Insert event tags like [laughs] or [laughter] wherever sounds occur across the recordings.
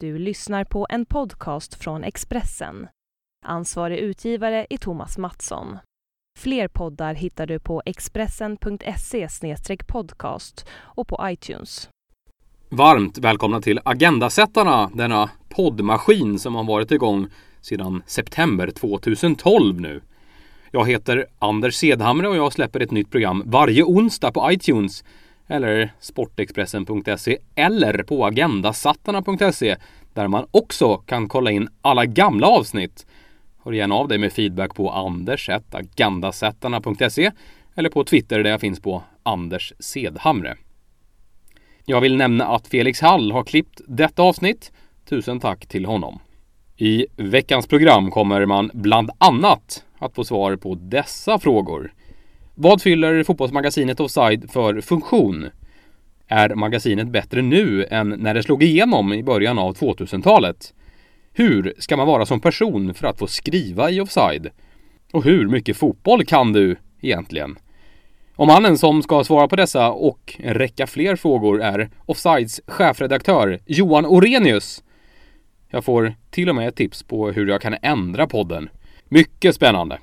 Du lyssnar på en podcast från Expressen. Ansvarig utgivare är Thomas Mattsson. Fler poddar hittar du på expressen.se podcast och på iTunes. Varmt välkomna till Agendasättarna, denna poddmaskin som har varit igång sedan september 2012 nu. Jag heter Anders Sedhamre och jag släpper ett nytt program varje onsdag på iTunes eller sportexpressen.se eller på agendasattarna.se där man också kan kolla in alla gamla avsnitt. Hör gärna av dig med feedback på anders.agendasattarna.se eller på Twitter där jag finns på Anders Sedhamre. Jag vill nämna att Felix Hall har klippt detta avsnitt. Tusen tack till honom. I veckans program kommer man bland annat att få svar på dessa frågor. Vad fyller fotbollsmagasinet Offside för funktion? Är magasinet bättre nu än när det slog igenom i början av 2000-talet? Hur ska man vara som person för att få skriva i Offside? Och hur mycket fotboll kan du egentligen? Och mannen som ska svara på dessa och räcka fler frågor är Offsides chefredaktör Johan Orenius. Jag får till och med ett tips på hur jag kan ändra podden. Mycket spännande!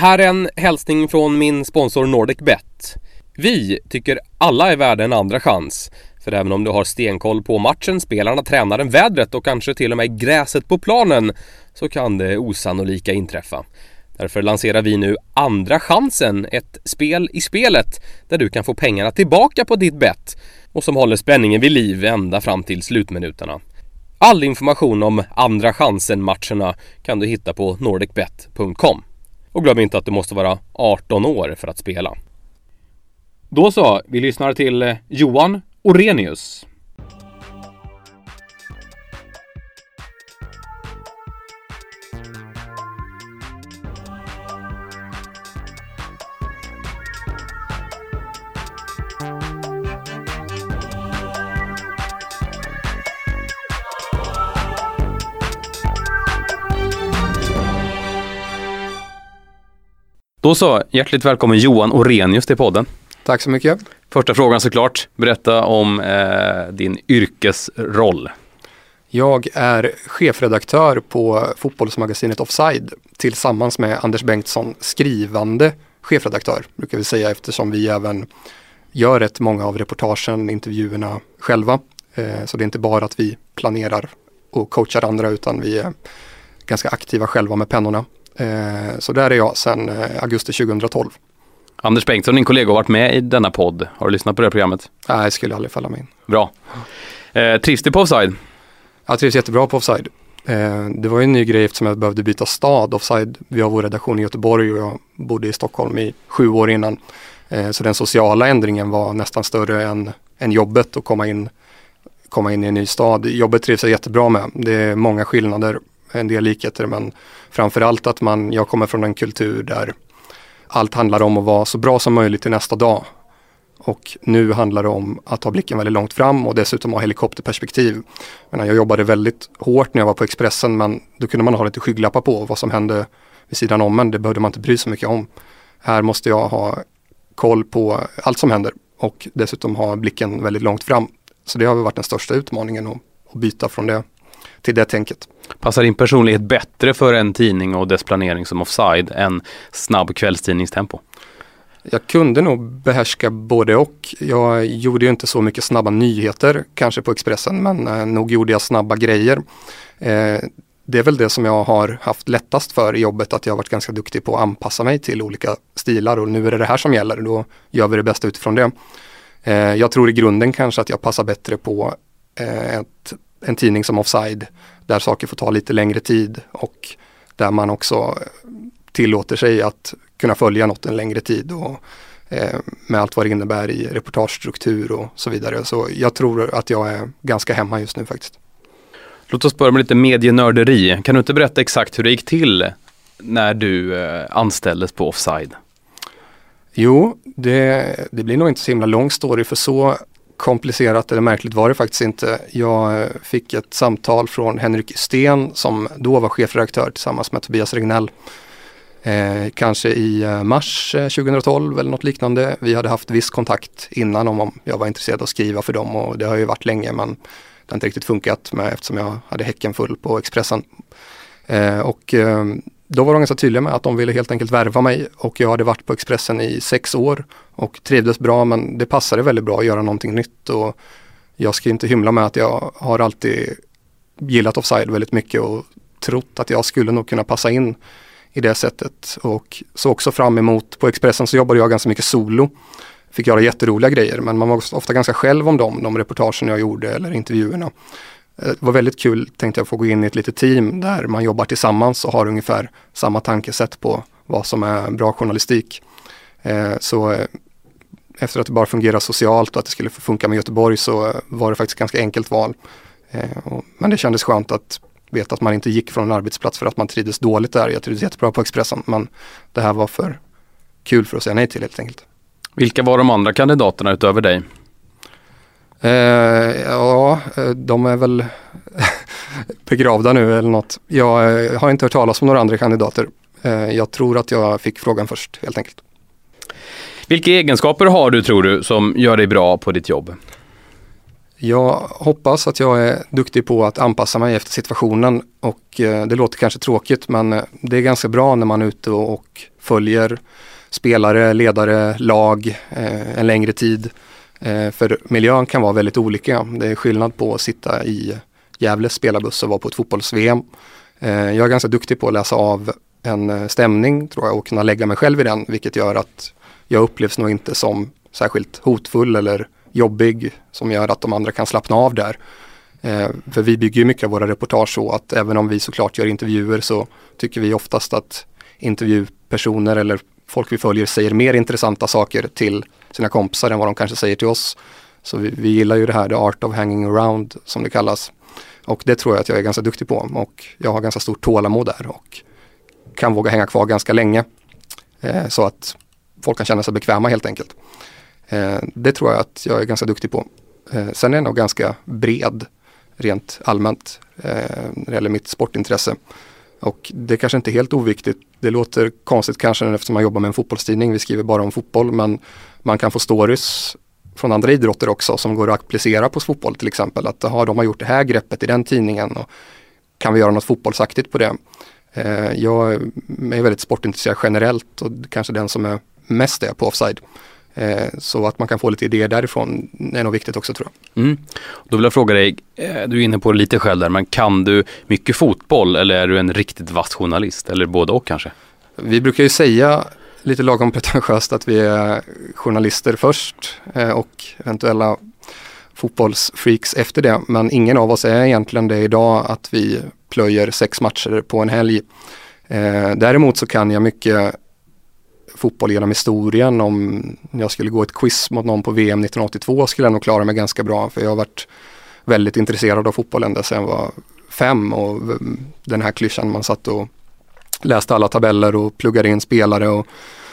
Här är en hälsning från min sponsor NordicBet. Vi tycker alla är värda en andra chans. För även om du har stenkoll på matchen, spelarna, tränaren, vädret och kanske till och med gräset på planen så kan det osannolika inträffa. Därför lanserar vi nu Andra chansen, ett spel i spelet där du kan få pengarna tillbaka på ditt bett och som håller spänningen vid liv ända fram till slutminuterna. All information om Andra chansen-matcherna kan du hitta på nordicbet.com. Och glöm inte att du måste vara 18 år för att spela. Då så, vi lyssnar till eh, Johan Orenius. Då så, hjärtligt välkommen Johan Orenius till podden. Tack så mycket. Första frågan såklart, berätta om eh, din yrkesroll. Jag är chefredaktör på fotbollsmagasinet Offside tillsammans med Anders Bengtsson, skrivande chefredaktör brukar vi säga eftersom vi även gör rätt många av reportagen, intervjuerna själva. Eh, så det är inte bara att vi planerar och coachar andra utan vi är ganska aktiva själva med pennorna. Eh, så där är jag sedan eh, augusti 2012. Anders Bengtsson, din kollega, har varit med i denna podd. Har du lyssnat på det programmet? Nej, det skulle aldrig falla mig in. Bra. Eh, trivs du på Offside? Jag trivs jättebra på Offside. Eh, det var ju en ny grej eftersom jag behövde byta stad. Offside, vi har vår redaktion i Göteborg och jag bodde i Stockholm i sju år innan. Eh, så den sociala ändringen var nästan större än, än jobbet att komma in, komma in i en ny stad. Jobbet trivs jag jättebra med. Det är många skillnader, en del likheter men framförallt att man, jag kommer från en kultur där allt handlar om att vara så bra som möjligt till nästa dag. Och nu handlar det om att ha blicken väldigt långt fram och dessutom ha helikopterperspektiv. Jag jobbade väldigt hårt när jag var på Expressen men då kunde man ha lite skygglappar på vad som hände vid sidan om men det behövde man inte bry sig så mycket om. Här måste jag ha koll på allt som händer och dessutom ha blicken väldigt långt fram. Så det har varit den största utmaningen att, att byta från det till det tänket. Passar din personlighet bättre för en tidning och dess planering som offside än snabb kvällstidningstempo? Jag kunde nog behärska både och. Jag gjorde ju inte så mycket snabba nyheter kanske på Expressen men eh, nog gjorde jag snabba grejer. Eh, det är väl det som jag har haft lättast för i jobbet att jag har varit ganska duktig på att anpassa mig till olika stilar och nu är det det här som gäller. Då gör vi det bästa utifrån det. Eh, jag tror i grunden kanske att jag passar bättre på ett en tidning som Offside där saker får ta lite längre tid och där man också tillåter sig att kunna följa något en längre tid och eh, med allt vad det innebär i reportagestruktur och så vidare. Så jag tror att jag är ganska hemma just nu faktiskt. Låt oss börja med lite medienörderi. Kan du inte berätta exakt hur det gick till när du eh, anställdes på Offside? Jo, det, det blir nog inte så himla lång story för så komplicerat eller märkligt var det faktiskt inte. Jag eh, fick ett samtal från Henrik Sten som då var chefredaktör tillsammans med Tobias Regnell. Eh, kanske i eh, mars eh, 2012 eller något liknande. Vi hade haft viss kontakt innan om, om jag var intresserad av att skriva för dem och det har ju varit länge men det har inte riktigt funkat med, eftersom jag hade häcken full på Expressen. Eh, och eh, då var de ganska tydliga med att de ville helt enkelt värva mig och jag hade varit på Expressen i sex år och trivdes bra men det passade väldigt bra att göra någonting nytt och jag ska inte hymla med att jag har alltid gillat offside väldigt mycket och trott att jag skulle nog kunna passa in i det sättet och så också fram emot på Expressen så jobbade jag ganska mycket solo. Fick göra jätteroliga grejer men man var ofta ganska själv om dem, de reportagen jag gjorde eller intervjuerna. Eh, det var väldigt kul, tänkte jag, få gå in i ett litet team där man jobbar tillsammans och har ungefär samma tankesätt på vad som är bra journalistik. Eh, så eh, efter att det bara fungerar socialt och att det skulle funka med Göteborg så var det faktiskt ganska enkelt val. Men det kändes skönt att veta att man inte gick från en arbetsplats för att man trivdes dåligt där. Jag trivdes jättebra på Expressen men det här var för kul för att säga nej till helt enkelt. Vilka var de andra kandidaterna utöver dig? Eh, ja, eh, de är väl [laughs] begravda nu eller något. Jag eh, har inte hört talas om några andra kandidater. Eh, jag tror att jag fick frågan först helt enkelt. Vilka egenskaper har du tror du som gör dig bra på ditt jobb? Jag hoppas att jag är duktig på att anpassa mig efter situationen och eh, det låter kanske tråkigt men det är ganska bra när man är ute och följer spelare, ledare, lag en längre tid Eh, för miljön kan vara väldigt olika. Det är skillnad på att sitta i Gävles spelarbuss och vara på ett fotbolls-VM. Eh, jag är ganska duktig på att läsa av en eh, stämning tror jag och kunna lägga mig själv i den vilket gör att jag upplevs nog inte som särskilt hotfull eller jobbig som gör att de andra kan slappna av där. Eh, för vi bygger mycket av våra reportage så att även om vi såklart gör intervjuer så tycker vi oftast att intervjupersoner eller folk vi följer säger mer intressanta saker till sina kompisar än vad de kanske säger till oss. Så vi, vi gillar ju det här, the art of hanging around som det kallas. Och det tror jag att jag är ganska duktig på och jag har ganska stort tålamod där och kan våga hänga kvar ganska länge. Eh, så att folk kan känna sig bekväma helt enkelt. Eh, det tror jag att jag är ganska duktig på. Eh, sen är jag nog ganska bred rent allmänt eh, när det gäller mitt sportintresse. Och det är kanske inte är helt oviktigt. Det låter konstigt kanske eftersom man jobbar med en fotbollstidning. Vi skriver bara om fotboll men man kan få stories från andra idrotter också som går att applicera på fotboll till exempel. Att aha, de har gjort det här greppet i den tidningen och kan vi göra något fotbollsaktigt på det? Eh, jag är väldigt sportintresserad generellt och kanske den som är mest är på offside. Eh, så att man kan få lite idéer därifrån är nog viktigt också tror jag. Mm. Då vill jag fråga dig, eh, du är inne på det lite själv där, men kan du mycket fotboll eller är du en riktigt vass journalist? Eller både och kanske? Vi brukar ju säga lite lagom [laughs] pretentiöst att vi är journalister först eh, och eventuella fotbollsfreaks efter det. Men ingen av oss är egentligen det idag att vi plöjer sex matcher på en helg. Däremot så kan jag mycket fotboll genom historien. Om jag skulle gå ett quiz mot någon på VM 1982 skulle jag nog klara mig ganska bra för jag har varit väldigt intresserad av fotboll ända sedan jag var fem och den här klyschan man satt och läste alla tabeller och pluggade in spelare och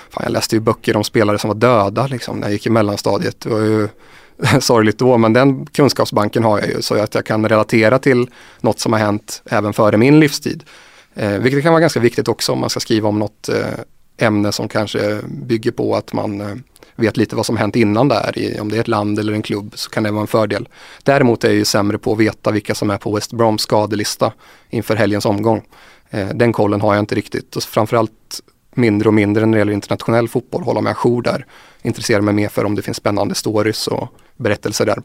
fan, jag läste ju böcker om spelare som var döda liksom när jag gick i mellanstadiet. Det var ju [laughs] sorgligt då men den kunskapsbanken har jag ju så att jag kan relatera till något som har hänt även före min livstid. Eh, vilket kan vara ganska viktigt också om man ska skriva om något eh, ämne som kanske bygger på att man eh, vet lite vad som hänt innan där. Om det är ett land eller en klubb så kan det vara en fördel. Däremot är jag ju sämre på att veta vilka som är på West Broms skadelista inför helgens omgång. Eh, den kollen har jag inte riktigt och framförallt mindre och mindre när det gäller internationell fotboll, hålla mig ajour där. Intresserar mig mer för om det finns spännande stories och berättelser där.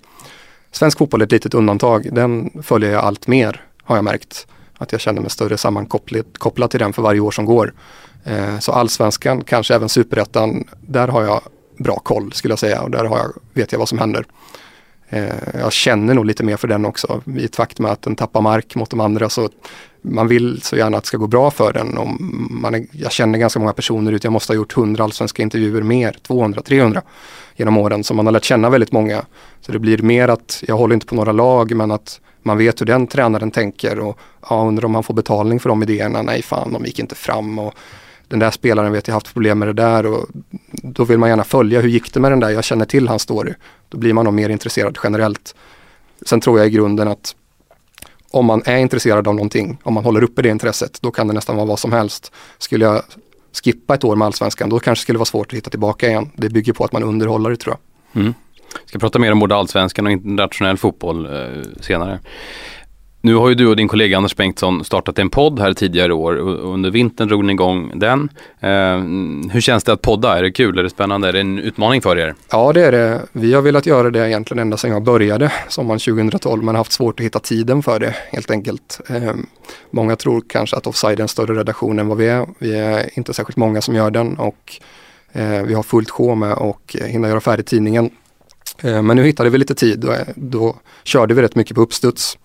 Svensk fotboll är ett litet undantag, den följer jag allt mer har jag märkt. Att jag känner mig större sammankopplad till den för varje år som går. Eh, så allsvenskan, kanske även superettan, där har jag bra koll skulle jag säga och där har jag, vet jag vad som händer. Eh, jag känner nog lite mer för den också i takt med att den tappar mark mot de andra så man vill så gärna att det ska gå bra för den. Och man är, jag känner ganska många personer ut, jag måste ha gjort 100 allsvenska intervjuer mer, 200, 300 genom åren. Så man har lärt känna väldigt många. Så det blir mer att, jag håller inte på några lag men att man vet hur den tränaren tänker och ja, undrar om han får betalning för de idéerna. Nej fan, de gick inte fram och den där spelaren vet jag haft problem med det där och då vill man gärna följa hur gick det med den där, jag känner till hans story. Då blir man nog mer intresserad generellt. Sen tror jag i grunden att om man är intresserad av någonting, om man håller uppe det intresset, då kan det nästan vara vad som helst. Skulle jag skippa ett år med allsvenskan, då kanske det skulle vara svårt att hitta tillbaka igen. Det bygger på att man underhåller det tror jag. Mm. Vi ska prata mer om både allsvenskan och internationell fotboll eh, senare. Nu har ju du och din kollega Anders Bengtsson startat en podd här tidigare i år och under vintern drog ni igång den. Eh, hur känns det att podda? Är det kul? Är det spännande? Är det en utmaning för er? Ja, det är det. Vi har velat göra det egentligen ända sedan jag började sommaren 2012 men haft svårt att hitta tiden för det helt enkelt. Eh, många tror kanske att Offside är en större redaktion än vad vi är. Vi är inte särskilt många som gör den och eh, vi har fullt sjå med att hinna göra färdigt tidningen. Eh, men nu hittade vi lite tid och eh, då körde vi rätt mycket på uppstuds.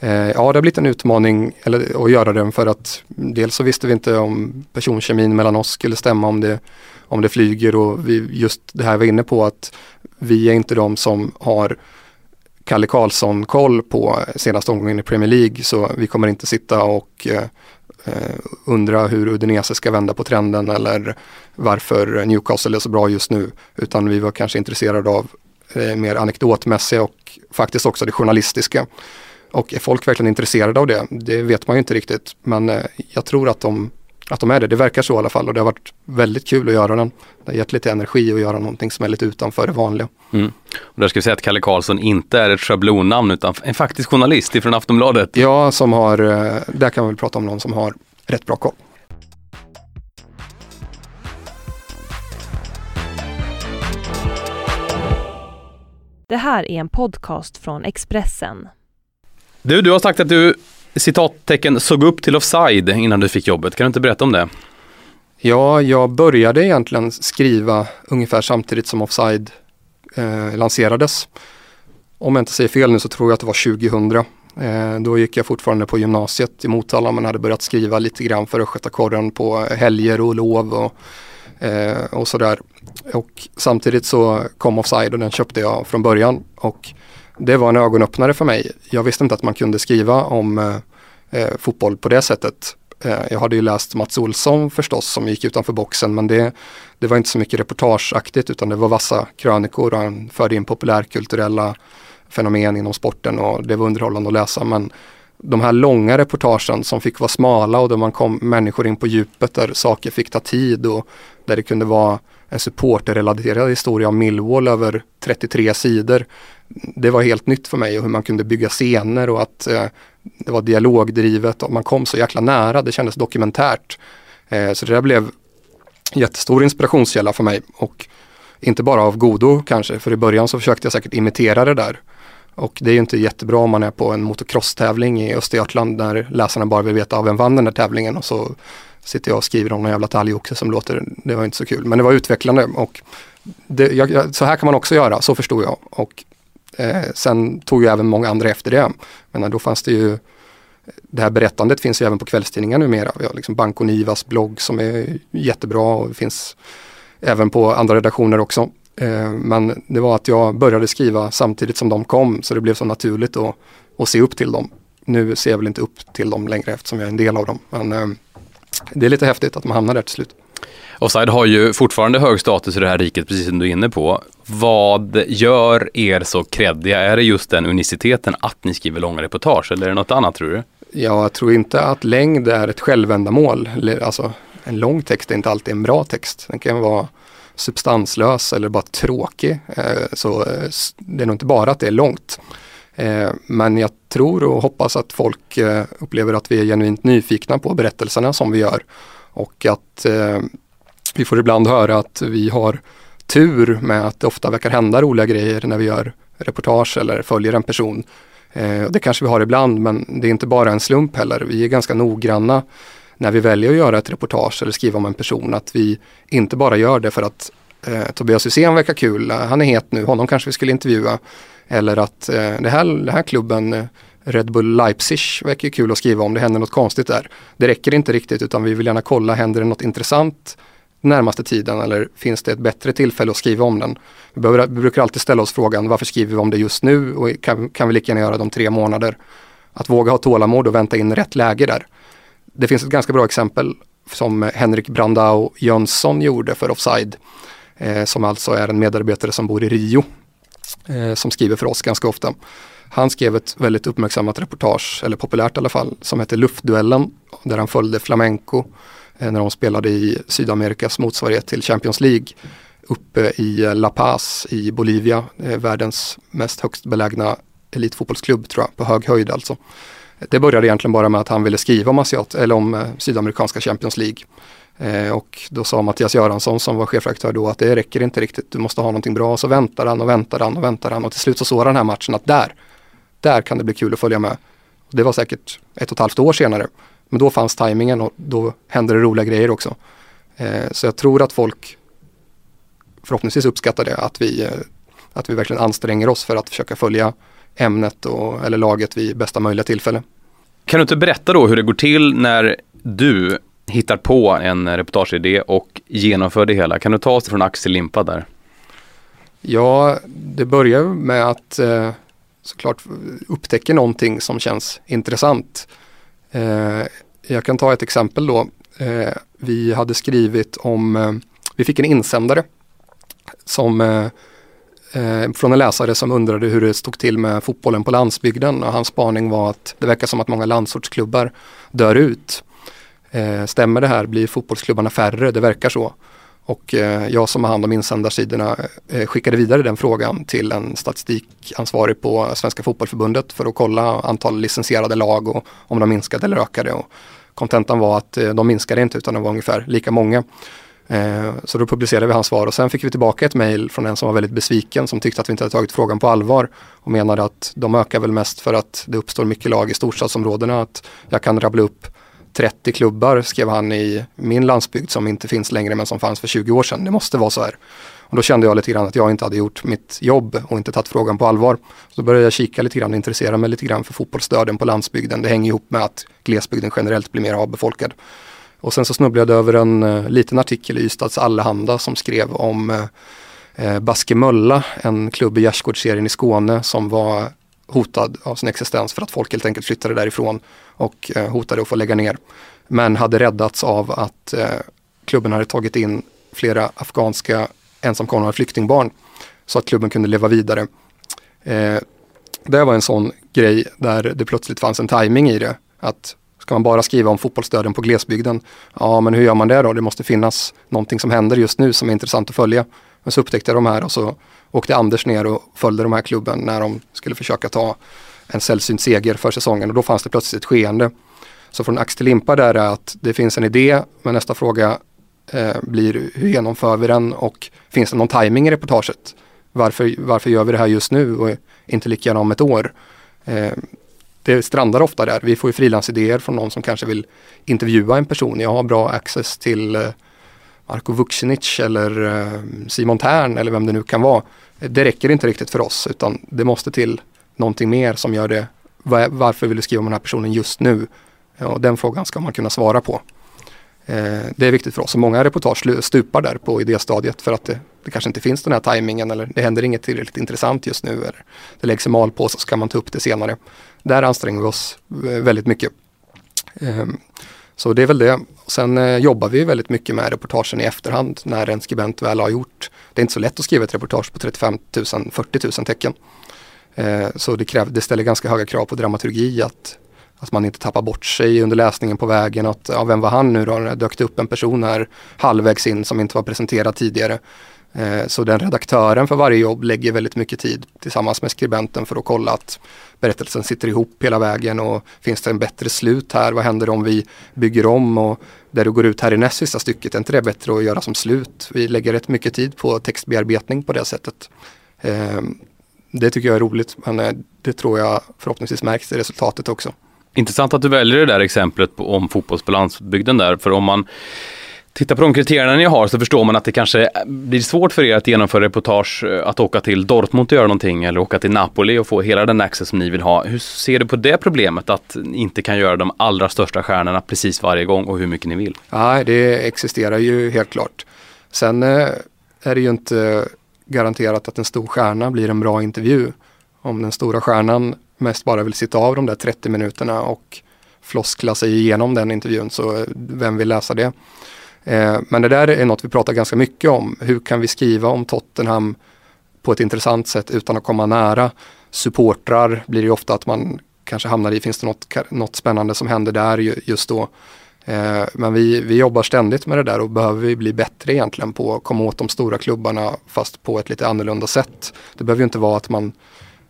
Eh, ja, det har blivit en utmaning eller, att göra den för att dels så visste vi inte om personkemin mellan oss skulle stämma om det, om det flyger och vi, just det här var inne på att vi är inte de som har Kalle Karlsson koll på senaste omgången i Premier League så vi kommer inte sitta och eh, eh undra hur Udinese ska vända på trenden eller varför Newcastle är så bra just nu utan vi var kanske intresserade av eh, mer anekdotmässiga och faktiskt också det journalistiska. Och är folk verkligen intresserade av det? Det vet man ju inte riktigt. Men eh, jag tror att de, att de är det. Det verkar så i alla fall och det har varit väldigt kul att göra den. Det har gett lite energi att göra någonting som är lite utanför det vanliga. Mm. Och där ska vi säga att Kalle Karlsson inte är ett schablonnamn utan en faktisk journalist ifrån Aftonbladet. Ja, som har, eh, där kan man väl prata om någon som har rätt bra koll. Det här är en podcast från Expressen. Du, du har sagt att du citattecken såg upp till offside innan du fick jobbet. Kan du inte berätta om det? Ja, jag började egentligen skriva ungefär samtidigt som offside eh, lanserades. Om jag inte säger fel nu så tror jag att det var 2000. Eh, då gick jag fortfarande på gymnasiet i Motala men hade börjat skriva lite grann för Östgötakorren på helger och lov och, eh, och sådär. Och samtidigt så kom Offside och den köpte jag från början. Och det var en ögonöppnare för mig. Jag visste inte att man kunde skriva om eh, eh, fotboll på det sättet. Eh, jag hade ju läst Mats Olsson förstås som gick utanför boxen men det, det var inte så mycket reportageaktigt utan det var vassa krönikor och han förde in populärkulturella fenomen inom sporten och det var underhållande att läsa. Men de här långa reportagen som fick vara smala och där man kom människor in på djupet där saker fick ta tid och där det kunde vara en supporterrelaterad historia om Millwall över 33 sidor det var helt nytt för mig och hur man kunde bygga scener och att eh, det var dialogdrivet och man kom så jäkla nära. Det kändes dokumentärt. Eh, så det där blev jättestor inspirationskälla för mig och inte bara av godo kanske, för i början så försökte jag säkert imitera det där. Och det är ju inte jättebra om man är på en motocross-tävling i Östergötland där läsarna bara vill veta av vem vann den där tävlingen och så sitter jag och skriver om någon jävla talgoxe som låter, det var inte så kul. Men det var utvecklande och det, jag, så här kan man också göra, så förstod jag. Och Eh, sen tog ju även många andra efter det. Men eh, då fanns det ju det här berättandet finns ju även på kvällstidningar numera. Vi har liksom Banco Nivas blogg som är jättebra och det finns även på andra redaktioner också. Eh, men det var att jag började skriva samtidigt som de kom så det blev så naturligt att, att se upp till dem. Nu ser jag väl inte upp till dem längre eftersom jag är en del av dem. Men eh, det är lite häftigt att man hamnar där till slut. Offside har ju fortfarande hög status i det här riket, precis som du är inne på. Vad gör er så kreddiga? Är det just den uniciteten att ni skriver långa reportage eller är det något annat tror du? Jag tror inte att längd är ett självändamål. Alltså, en lång text är inte alltid en bra text. Den kan vara substanslös eller bara tråkig. Eh, så eh, det är nog inte bara att det är långt. Eh, men jag tror och hoppas att folk upplever att vi är genuint nyfikna på berättelserna som vi gör. Och att vi får ibland höra att vi har tur med att det ofta verkar hända roliga grejer när vi gör reportage eller följer en person. Eh, det kanske vi har ibland men det är inte bara en slump heller. Vi är ganska noggranna när vi väljer att göra ett reportage eller skriva om en person att vi inte bara gör det för att eh, Tobias Hysén verkar kul, eh, han är het nu, honom kanske vi skulle intervjua. Eller att eh, det här, den här klubben eh, Red Bull Leipzig verkar kul att skriva om, det händer något konstigt där. Det räcker inte riktigt utan vi vill gärna kolla, händer det något intressant närmaste tiden eller finns det ett bättre tillfälle att skriva om den? Vi, behöver, vi brukar alltid ställa oss frågan varför skriver vi om det just nu och kan, kan vi lika gärna göra det om tre månader? Att våga ha tålamod och vänta in rätt läge där. Det finns ett ganska bra exempel som Henrik Brandao Jönsson gjorde för Offside. Eh, som alltså är en medarbetare som bor i Rio. Eh, som skriver för oss ganska ofta. Han skrev ett väldigt uppmärksammat reportage, eller populärt i alla fall, som heter Luftduellen. Där han följde flamenco Eh, när de spelade i Sydamerikas motsvarighet till Champions League uppe i eh, La Paz i Bolivia, eh, världens mest högst belägna elitfotbollsklubb tror jag, på hög höjd alltså. Det började egentligen bara med att han ville skriva om, asiat, eller om eh, sydamerikanska Champions League. Eh, och då sa Mattias Göransson som var chefredaktör då att det räcker inte riktigt, du måste ha någonting bra. Så väntar han och väntar han och väntar han och till slut så såg den här matchen att där, där kan det bli kul att följa med. Det var säkert ett och ett halvt år senare. Men då fanns tajmingen och då hände det roliga grejer också. Eh, så jag tror att folk förhoppningsvis uppskattar det, att vi, eh, att vi verkligen anstränger oss för att försöka följa ämnet och, eller laget vid bästa möjliga tillfälle. Kan du inte berätta då hur det går till när du hittar på en reportageidé och genomför det hela? Kan du ta oss från Axel Limpa där? Ja, det börjar med att eh, såklart upptäcka någonting som känns intressant. Eh, jag kan ta ett exempel då. Eh, vi hade skrivit om, eh, vi fick en insändare som eh, eh, från en läsare som undrade hur det stod till med fotbollen på landsbygden och hans spaning var att det verkar som att många landsortsklubbar dör ut. Eh, stämmer det här? Blir fotbollsklubbarna färre? Det verkar så. Och eh, jag som har hand om insändarsidorna eh, skickade vidare den frågan till en statistikansvarig på Svenska Fotbollförbundet för att kolla antal licensierade lag och om de minskade eller ökade. Och kontentan var att eh, de minskade inte utan de var ungefär lika många. Så då publicerade vi hans svar och sen fick vi tillbaka ett mejl från en som var väldigt besviken som tyckte att vi inte hade tagit frågan på allvar och menade att de ökar väl mest för att det uppstår mycket lag i storstadsområdena. Att jag kan rabbla upp 30 klubbar skrev han i min landsbygd som inte finns längre men som fanns för 20 år sedan. Det måste vara så här. Och då kände jag lite grann att jag inte hade gjort mitt jobb och inte tagit frågan på allvar. Så då började jag kika lite grann och intressera mig lite grann för fotbollsstöden på landsbygden. Det hänger ihop med att glesbygden generellt blir mer avbefolkad. Och sen så snubblade jag över en uh, liten artikel i Ystads Allehanda som skrev om eh, eh, uh, Baskemölla, en klubb i gärdsgårdsserien i Skåne som var hotad av sin existens för att folk helt enkelt flyttade därifrån och eh, hotade att få lägga ner. Men hade räddats av att eh, klubben hade tagit in flera afghanska ensamkommande flyktingbarn så att klubben kunde leva vidare. Eh, det var en sån grej där det plötsligt fanns en timing i det. Att Ska man bara skriva om fotbollsstöden på glesbygden? Ja, men hur gör man det då? Det måste finnas någonting som händer just nu som är intressant att följa. Men så upptäckte jag de här och så åkte Anders ner och följde de här klubben när de skulle försöka ta en sällsynt seger för säsongen och då fanns det plötsligt ett skeende. Så från ax till limpa där är att det finns en idé, men nästa fråga eh, blir hur genomför vi den och finns det någon timing i reportaget? Varför, varför gör vi det här just nu och inte lika gärna om ett år? Eh, det strandar ofta där. Vi får ju frilansidéer från någon som kanske vill intervjua en person. Jag har bra access till eh, Marko Vucinic eller eh, Simon Tern eller vem det nu kan vara. Det räcker inte riktigt för oss utan det måste till någonting mer som gör det. Varför vill du skriva om den här personen just nu? Ja, den frågan ska man kunna svara på. Eh, det är viktigt för oss och många reportage stupar där på idéstadiet för att det, det kanske inte finns den här tajmingen eller det händer inget tillräckligt intressant just nu. Eller det läggs i malpåse så kan man ta upp det senare. Där anstränger vi oss eh, väldigt mycket. Ehm, så det är väl det. Sen eh, jobbar vi väldigt mycket med reportagen i efterhand när en skribent väl har gjort. Det är inte så lätt att skriva ett reportage på 35 000, 40 000 tecken. Eh, så det, kräver, det ställer ganska höga krav på dramaturgi att att man inte tappar bort sig under läsningen på vägen. Att, ja, vem var han nu då? Dök det upp en person här halvvägs in som inte var presenterad tidigare. Eh, så den redaktören för varje jobb lägger väldigt mycket tid tillsammans med skribenten för att kolla att berättelsen sitter ihop hela vägen och finns det en bättre slut här? Vad händer om vi bygger om och där du går ut här i näst sista stycket, är inte det bättre att göra som slut? Vi lägger rätt mycket tid på textbearbetning på det sättet. Eh, det tycker jag är roligt men eh, det tror jag förhoppningsvis märks i resultatet också. Intressant att du väljer det där exemplet på, om fotbolls på landsbygden där, för om man Titta på de kriterierna ni har så förstår man att det kanske blir svårt för er att genomföra reportage, eh, att åka till Dortmund och göra någonting eller åka till Napoli och få hela den access som ni vill ha. Hur ser du på det problemet att ni inte kan göra de allra största stjärnorna precis varje gång och hur mycket ni vill? Nej, det existerar ju helt klart. Sen eh, är det ju inte garanterat att en stor stjärna blir en bra intervju. Om den stora stjärnan mest bara vill sitta av de där 30 minuterna och floskla sig igenom den intervjun så eh, vem vill läsa det? Eh, men det där är något vi pratar ganska mycket om. Hur kan vi skriva om Tottenham på ett intressant sätt utan att komma nära? Supportrar blir det ofta att man kanske hamnar i, finns det något, något spännande som händer där just då? Eh, men vi, vi jobbar ständigt med det där och behöver vi bli bättre egentligen på att komma åt de stora klubbarna fast på ett lite annorlunda sätt. Det behöver ju inte vara att man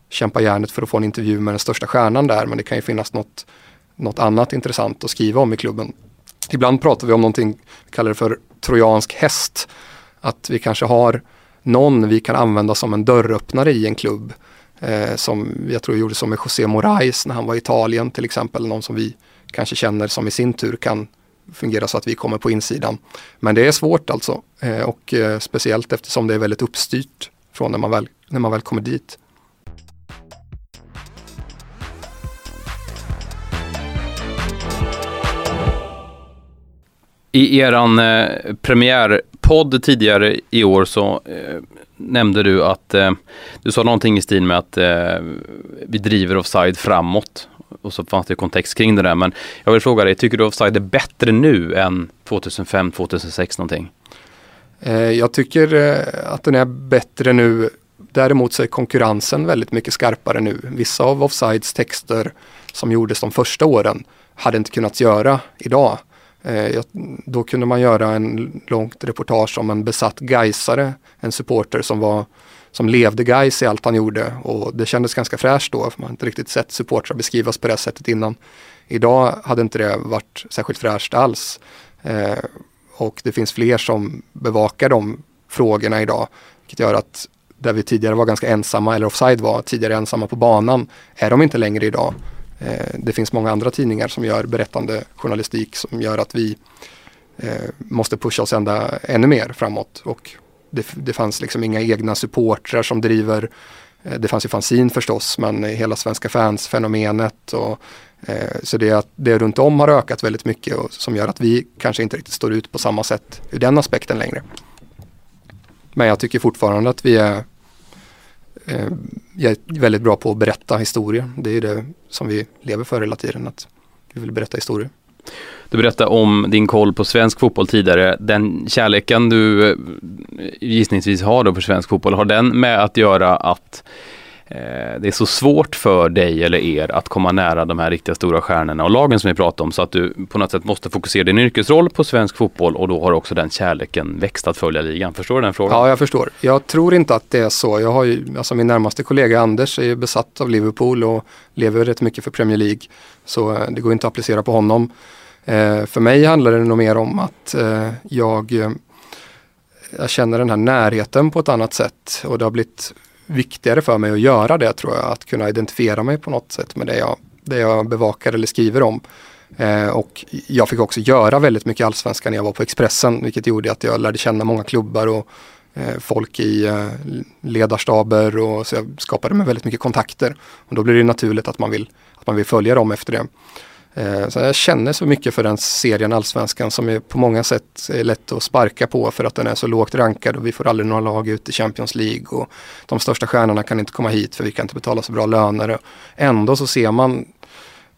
kämpar järnet för att få en intervju med den största stjärnan där men det kan ju finnas något, något annat intressant att skriva om i klubben. Ibland pratar vi om någonting, vi kallar det för trojansk häst. Att vi kanske har någon vi kan använda som en dörröppnare i en klubb. Eh, som jag tror gjorde som med José Moraes när han var i Italien till exempel. Någon som vi kanske känner som i sin tur kan fungera så att vi kommer på insidan. Men det är svårt alltså eh, och eh, speciellt eftersom det är väldigt uppstyrt från när man väl, när man väl kommer dit. I eran eh, premiärpodd tidigare i år så eh, nämnde du att eh, du sa någonting i stil med att eh, vi driver offside framåt. Och så fanns det kontext kring det där. Men jag vill fråga dig, tycker du offside är bättre nu än 2005, 2006 någonting? Eh, jag tycker eh, att den är bättre nu. Däremot så är konkurrensen väldigt mycket skarpare nu. Vissa av Offsides texter som gjordes de första åren hade inte kunnat göra idag. Eh, då kunde man göra en långt reportage om en besatt Gaisare, en supporter som var som levde Gais i allt han gjorde och det kändes ganska fräscht då för man inte riktigt sett supportrar beskrivas på det sättet innan. Idag hade inte det varit särskilt fräscht alls. Eh, och det finns fler som bevakar de frågorna idag. Vilket gör att där vi tidigare var ganska ensamma, eller offside var tidigare ensamma på banan, är de inte längre idag. Eh, det finns många andra tidningar som gör berättande journalistik som gör att vi eh, måste pusha oss ända ännu mer framåt. Och det, det fanns liksom inga egna supportrar som driver eh, det fanns ju fanzin förstås, men hela svenska fans-fenomenet och eh, så det, det runt om har ökat väldigt mycket och som gör att vi kanske inte riktigt står ut på samma sätt ur den aspekten längre. Men jag tycker fortfarande att vi är eh, jag är väldigt bra på att berätta historier. Det är det som vi lever för hela tiden, att vi vill berätta historier. Du berättade om din koll på svensk fotboll tidigare. Den kärleken du eh, gissningsvis har då för svensk fotboll, har den med att göra att Eh, det är så svårt för dig eller er att komma nära de här riktiga stora stjärnorna och lagen som vi pratar om så att du på något sätt måste fokusera din yrkesroll på svensk fotboll och då har också den kärleken växt att följa ligan. Förstår du den frågan? Ja, jag förstår. Jag tror inte att det är så. Jag har ju, alltså min närmaste kollega Anders är ju besatt av Liverpool och lever rätt mycket för Premier League. Så eh, det går inte att applicera på honom. Eh, för mig handlar det nog mer om att eh, jag eh, jag känner den här närheten på ett annat sätt och det har blivit viktigare för mig att göra det tror jag. Att kunna identifiera mig på något sätt med det jag, det jag bevakar eller skriver om. Eh, och jag fick också göra väldigt mycket allsvenskan när jag var på Expressen vilket gjorde att jag lärde känna många klubbar och eh, folk i eh, ledarstaber och så jag skapade mig väldigt mycket kontakter. Och då blir det naturligt att man vill, att man vill följa dem efter det. Eh, så jag känner så mycket för den serien Allsvenskan som är på många sätt är lätt att sparka på för att den är så lågt rankad och vi får aldrig några lag ut i Champions League och de största stjärnorna kan inte komma hit för vi kan inte betala så bra löner. Ändå så ser man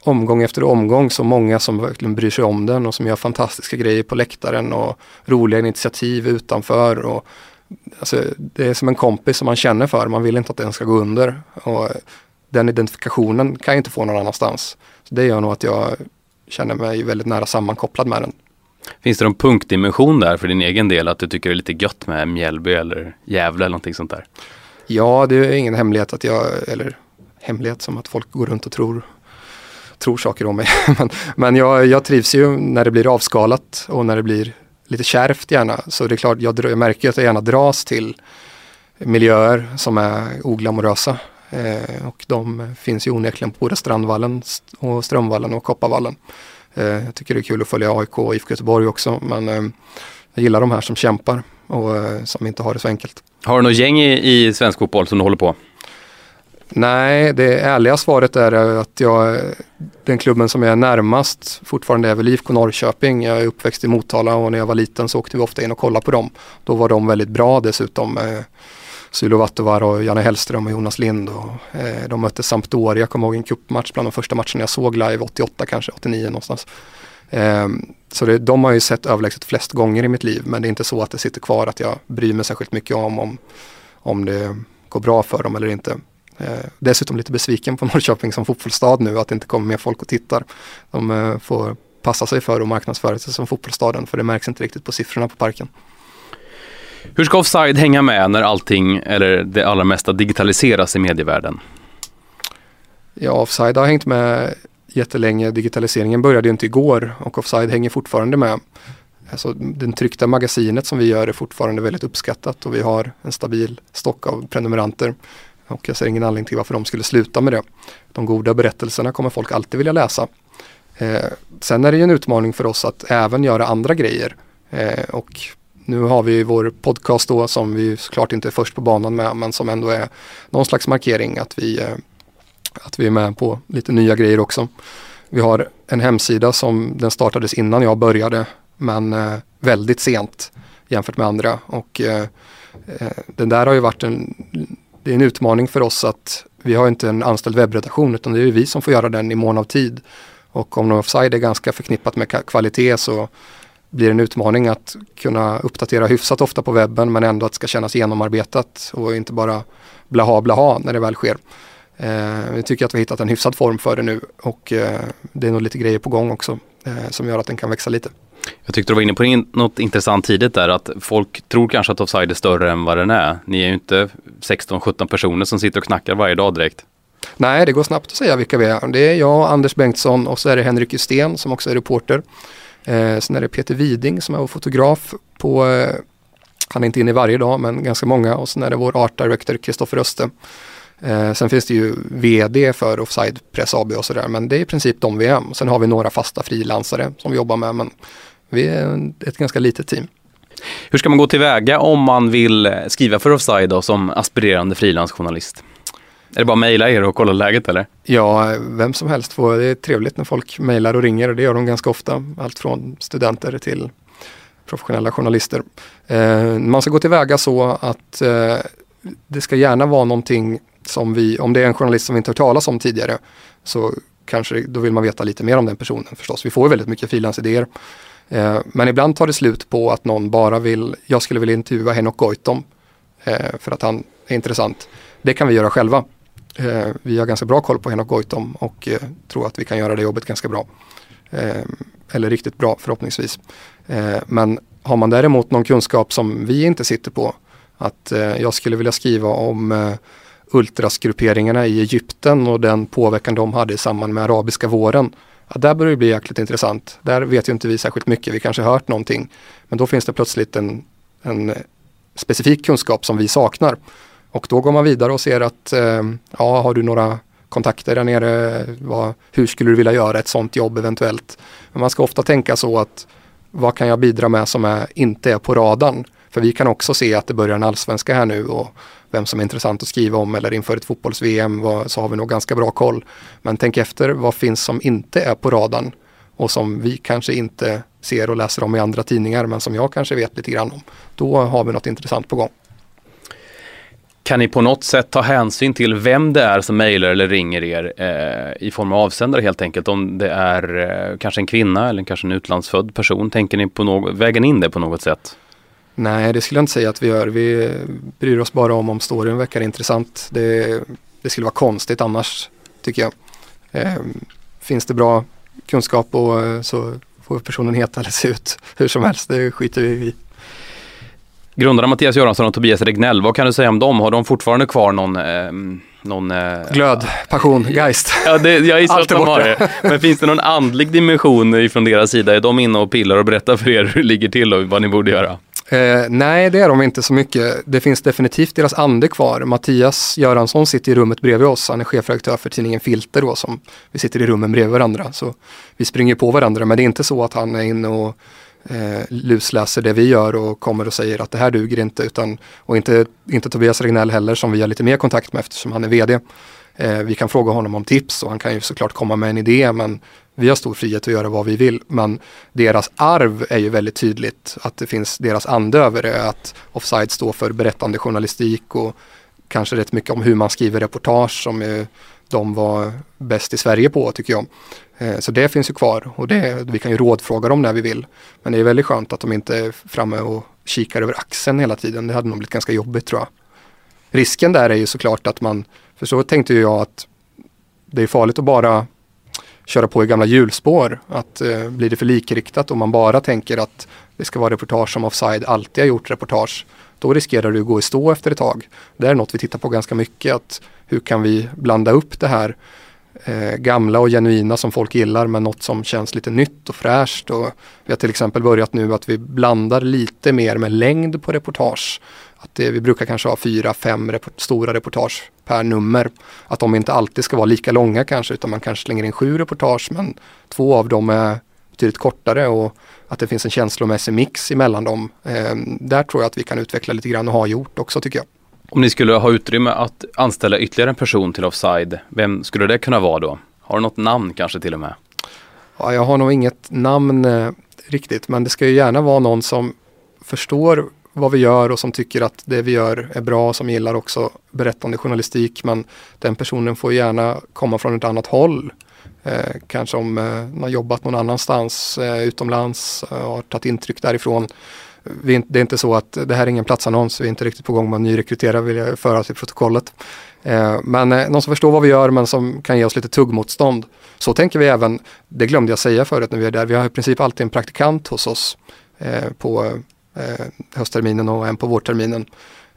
omgång efter omgång så många som verkligen bryr sig om den och som gör fantastiska grejer på läktaren och roliga initiativ utanför. Och, alltså, det är som en kompis som man känner för, man vill inte att den ska gå under. Och den identifikationen kan jag inte få någon annanstans. Så det gör nog att jag känner mig väldigt nära sammankopplad med den. Finns det någon punktdimension där för din egen del? Att du tycker det är lite gött med Mjällby eller Gävle eller någonting sånt där? Ja, det är ingen hemlighet att jag, eller hemlighet som att folk går runt och tror, tror saker om mig. [laughs] men men jag, jag trivs ju när det blir avskalat och när det blir lite kärvt gärna. Så det är klart, jag, jag märker att jag gärna dras till miljöer som är oglamorösa. Eh, och de finns ju onekligen på både Strandvallen och Strömvallen och Kopparvallen. Eh, jag tycker det är kul att följa AIK och IFK Göteborg också men eh, jag gillar de här som kämpar och eh, som inte har det så enkelt. Har du något gäng i, i svensk fotboll som du håller på? Nej, det ärliga svaret är att jag, den klubben som jag är närmast fortfarande är väl IFK Norrköping. Jag är uppväxt i Motala och när jag var liten så åkte vi ofta in och kollade på dem. Då var de väldigt bra dessutom. Eh, Vattovar och Janne Hellström och Jonas Lind. Och, eh, de mötte Sampdoria, jag kommer ihåg en cupmatch bland de första matcherna jag såg live, 88 kanske, 89 någonstans. Eh, så det, de har ju sett överlägset flest gånger i mitt liv men det är inte så att det sitter kvar att jag bryr mig särskilt mycket om om, om det går bra för dem eller inte. Eh, dessutom lite besviken på [laughs] Norrköping som fotbollsstad nu att det inte kommer mer folk och tittar. De eh, får passa sig för att marknadsföra sig som fotbollsstaden för det märks inte riktigt på siffrorna på parken. Hur ska Offside hänga med när allting, eller det allra mesta digitaliseras i medievärlden? Ja, Offside har hängt med jättelänge. Digitaliseringen började ju inte igår och Offside hänger fortfarande med. Alltså, den tryckta magasinet som vi gör är fortfarande väldigt uppskattat och vi har en stabil stock av prenumeranter. Och jag ser ingen anledning till varför de skulle sluta med det. De goda berättelserna kommer folk alltid vilja läsa. Eh, sen är det ju en utmaning för oss att även göra andra grejer. Eh, och nu har vi vår podcast då som vi såklart inte är först på banan med men som ändå är någon slags markering att vi, eh, att vi är med på lite nya grejer också. Vi har en hemsida som den startades innan jag började men eh, väldigt sent jämfört med andra. Och eh, den där har ju varit en, det är en utmaning för oss att vi har inte en anställd webbredaktion utan det är vi som får göra den i mån av tid. Och om offside är ganska förknippat med kvalitet så blir en utmaning att kunna uppdatera hyfsat ofta på webben men ändå att det ska kännas genomarbetat och inte bara blaha blaha när det väl sker. Eh, vi tycker att vi har hittat en hyfsad form för det nu och eh, det är nog lite grejer på gång också eh, som gör att den kan växa lite. Jag tyckte du var inne på in, något intressant tidigt där att folk tror kanske att offside är större än vad den är. Ni är ju inte 16-17 personer som sitter och knackar varje dag direkt. Nej, det går snabbt att säga vilka vi är. Det är jag, Anders Bengtsson och så är det Henrik Justen som också är reporter. Eh, sen är det Peter Widing som är vår fotograf på, eh, han är inte inne varje dag men ganska många och sen är det vår art director Kristoffer Öste. Eh, sen finns det ju vd för Offside Press AB och sådär men det är i princip de vi är. Sen har vi några fasta frilansare som vi jobbar med men vi är ett ganska litet team. Hur ska man gå tillväga om man vill skriva för Offside då, som aspirerande frilansjournalist? Är det bara att mejla er och kolla läget eller? Ja, vem som helst får. Det är trevligt när folk mejlar och ringer och det gör de ganska ofta. Allt från studenter till professionella journalister. Eh, man ska gå tillväga så att eh, det ska gärna vara någonting som vi, om det är en journalist som vi inte hört talas om tidigare, så kanske då vill man veta lite mer om den personen förstås. Vi får väldigt mycket frilansidéer. Eh, men ibland tar det slut på att någon bara vill, jag skulle vilja intervjua Henok Goitom eh, för att han är intressant. Det kan vi göra själva. Eh, vi har ganska bra koll på Henok Goitom och eh, tror att vi kan göra det jobbet ganska bra. Eh, eller riktigt bra förhoppningsvis. Eh, men har man däremot någon kunskap som vi inte sitter på, att eh, jag skulle vilja skriva om eh, ultrasgrupperingarna i Egypten och den påverkan de hade i samband med arabiska våren. Ja, där börjar det bli jäkligt intressant. Där vet ju inte vi särskilt mycket, vi kanske hört någonting. Men då finns det plötsligt en, en specifik kunskap som vi saknar. Och då går man vidare och ser att, eh, ja, har du några kontakter där nere? Vad, hur skulle du vilja göra ett sånt jobb eventuellt? Men man ska ofta tänka så att vad kan jag bidra med som är, inte är på radarn? För vi kan också se att det börjar en allsvenska här nu och vem som är intressant att skriva om eller inför ett fotbolls-VM så har vi nog ganska bra koll. Men tänk efter vad finns som inte är på radarn och som vi kanske inte ser och läser om i andra tidningar men som jag kanske vet lite grann om. Då har vi något intressant på gång. Kan ni på något sätt ta hänsyn till vem det är som mejlar eller ringer er eh, i form av avsändare helt enkelt? Om det är eh, kanske en kvinna eller kanske en utlandsfödd person. Tänker ni på något, väger ni in det på något sätt? Nej, det skulle jag inte säga att vi gör. Vi bryr oss bara om om storyn verkar intressant. Det, det skulle vara konstigt annars, tycker jag. Eh, finns det bra kunskap och eh, så får personen heta eller se ut hur som helst. Det skiter vi i. Grundarna Mattias Göransson och Tobias Regnell, vad kan du säga om dem? Har de fortfarande kvar någon eh, någon, eh, Glöd, passion, geist. Ja, det, jag gissar att de har det. Men finns det någon andlig dimension från deras sida? Är de inne och pillar och berättar för er hur det ligger till och vad ni borde göra? Eh, nej, det är de inte så mycket. Det finns definitivt deras ande kvar. Mattias Göransson sitter i rummet bredvid oss. Han är chefredaktör för tidningen Filter då, som vi sitter i rummen bredvid varandra. Så vi springer på varandra, men det är inte så att han är inne och eh, lusläser det vi gör och kommer och säger att det här duger inte. Utan, och inte, inte Tobias Regnell heller som vi har lite mer kontakt med eftersom han är vd. Eh, vi kan fråga honom om tips och han kan ju såklart komma med en idé men vi har stor frihet att göra vad vi vill. Men deras arv är ju väldigt tydligt. Att det finns deras ande över det. Att Offside står för berättande journalistik och kanske rätt mycket om hur man skriver reportage som ju de var bäst i Sverige på tycker jag. Eh, så det finns ju kvar och det, vi kan ju rådfråga dem när vi vill. Men det är väldigt skönt att de inte är framme och kikar över axeln hela tiden. Det hade nog blivit ganska jobbigt tror jag. Risken där är ju såklart att man, för så tänkte jag att det är farligt att bara köra på i gamla hjulspår. Att eh, blir det för likriktat och man bara tänker att det ska vara reportage som Offside alltid har gjort reportage. Då riskerar du att gå i stå efter ett tag. Det är något vi tittar på ganska mycket. Att hur kan vi blanda upp det här eh, gamla och genuina som folk gillar med något som känns lite nytt och fräscht. Och vi har till exempel börjat nu att vi blandar lite mer med längd på reportage. Att det, vi brukar kanske ha fyra, fem report stora reportage per nummer. Att de inte alltid ska vara lika långa kanske utan man kanske slänger in sju reportage men två av dem är betydligt kortare och att det finns en känslomässig mix emellan dem. Eh, där tror jag att vi kan utveckla lite grann och har gjort också tycker jag. Om ni skulle ha utrymme att anställa ytterligare en person till Offside, vem skulle det kunna vara då? Har du något namn kanske till och med? Ja, jag har nog inget namn eh, riktigt men det ska ju gärna vara någon som förstår vad vi gör och som tycker att det vi gör är bra, som gillar också berättande journalistik. Men den personen får gärna komma från ett annat håll. Eh, kanske om eh, man har jobbat någon annanstans eh, utomlands och har tagit intryck därifrån. Vi, det är inte så att det här är ingen platsannons, vi är inte riktigt på gång med att nyrekrytera vill jag föra till protokollet. Eh, men eh, någon som förstår vad vi gör men som kan ge oss lite tuggmotstånd. Så tänker vi även, det glömde jag säga förut när vi är där, vi har i princip alltid en praktikant hos oss eh, på eh, eh, höstterminen och en på vårterminen.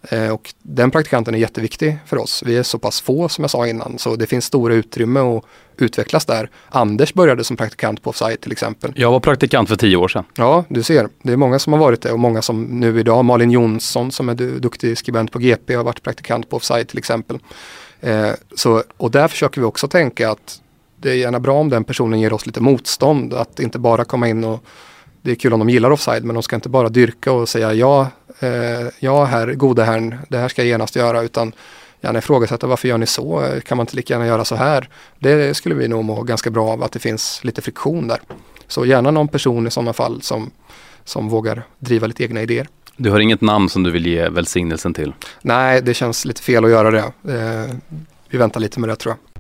Eh, och den praktikanten är jätteviktig för oss. Vi är så pass få som jag sa innan så det finns stora utrymme att utvecklas där. Anders började som praktikant på Offside till exempel. Jag var praktikant för tio år sedan. Ja, du ser. Det är många som har varit det och många som nu idag, Malin Jonsson som är duktig skribent på GP har varit praktikant på Offside till exempel. Eh, så, och där försöker vi också tänka att det är gärna bra om den personen ger oss lite motstånd. Att inte bara komma in och det är kul om de gillar offside men de ska inte bara dyrka och säga ja, eh, ja herr, gode herrn, det här ska jag genast göra utan gärna ifrågasätta varför gör ni så? Kan man inte lika gärna göra så här? Det skulle vi nog må ganska bra av att det finns lite friktion där. Så gärna någon person i sådana fall som, som vågar driva lite egna idéer. Du har inget namn som du vill ge välsignelsen till? Nej, det känns lite fel att göra det. Eh, vi väntar lite med det tror jag.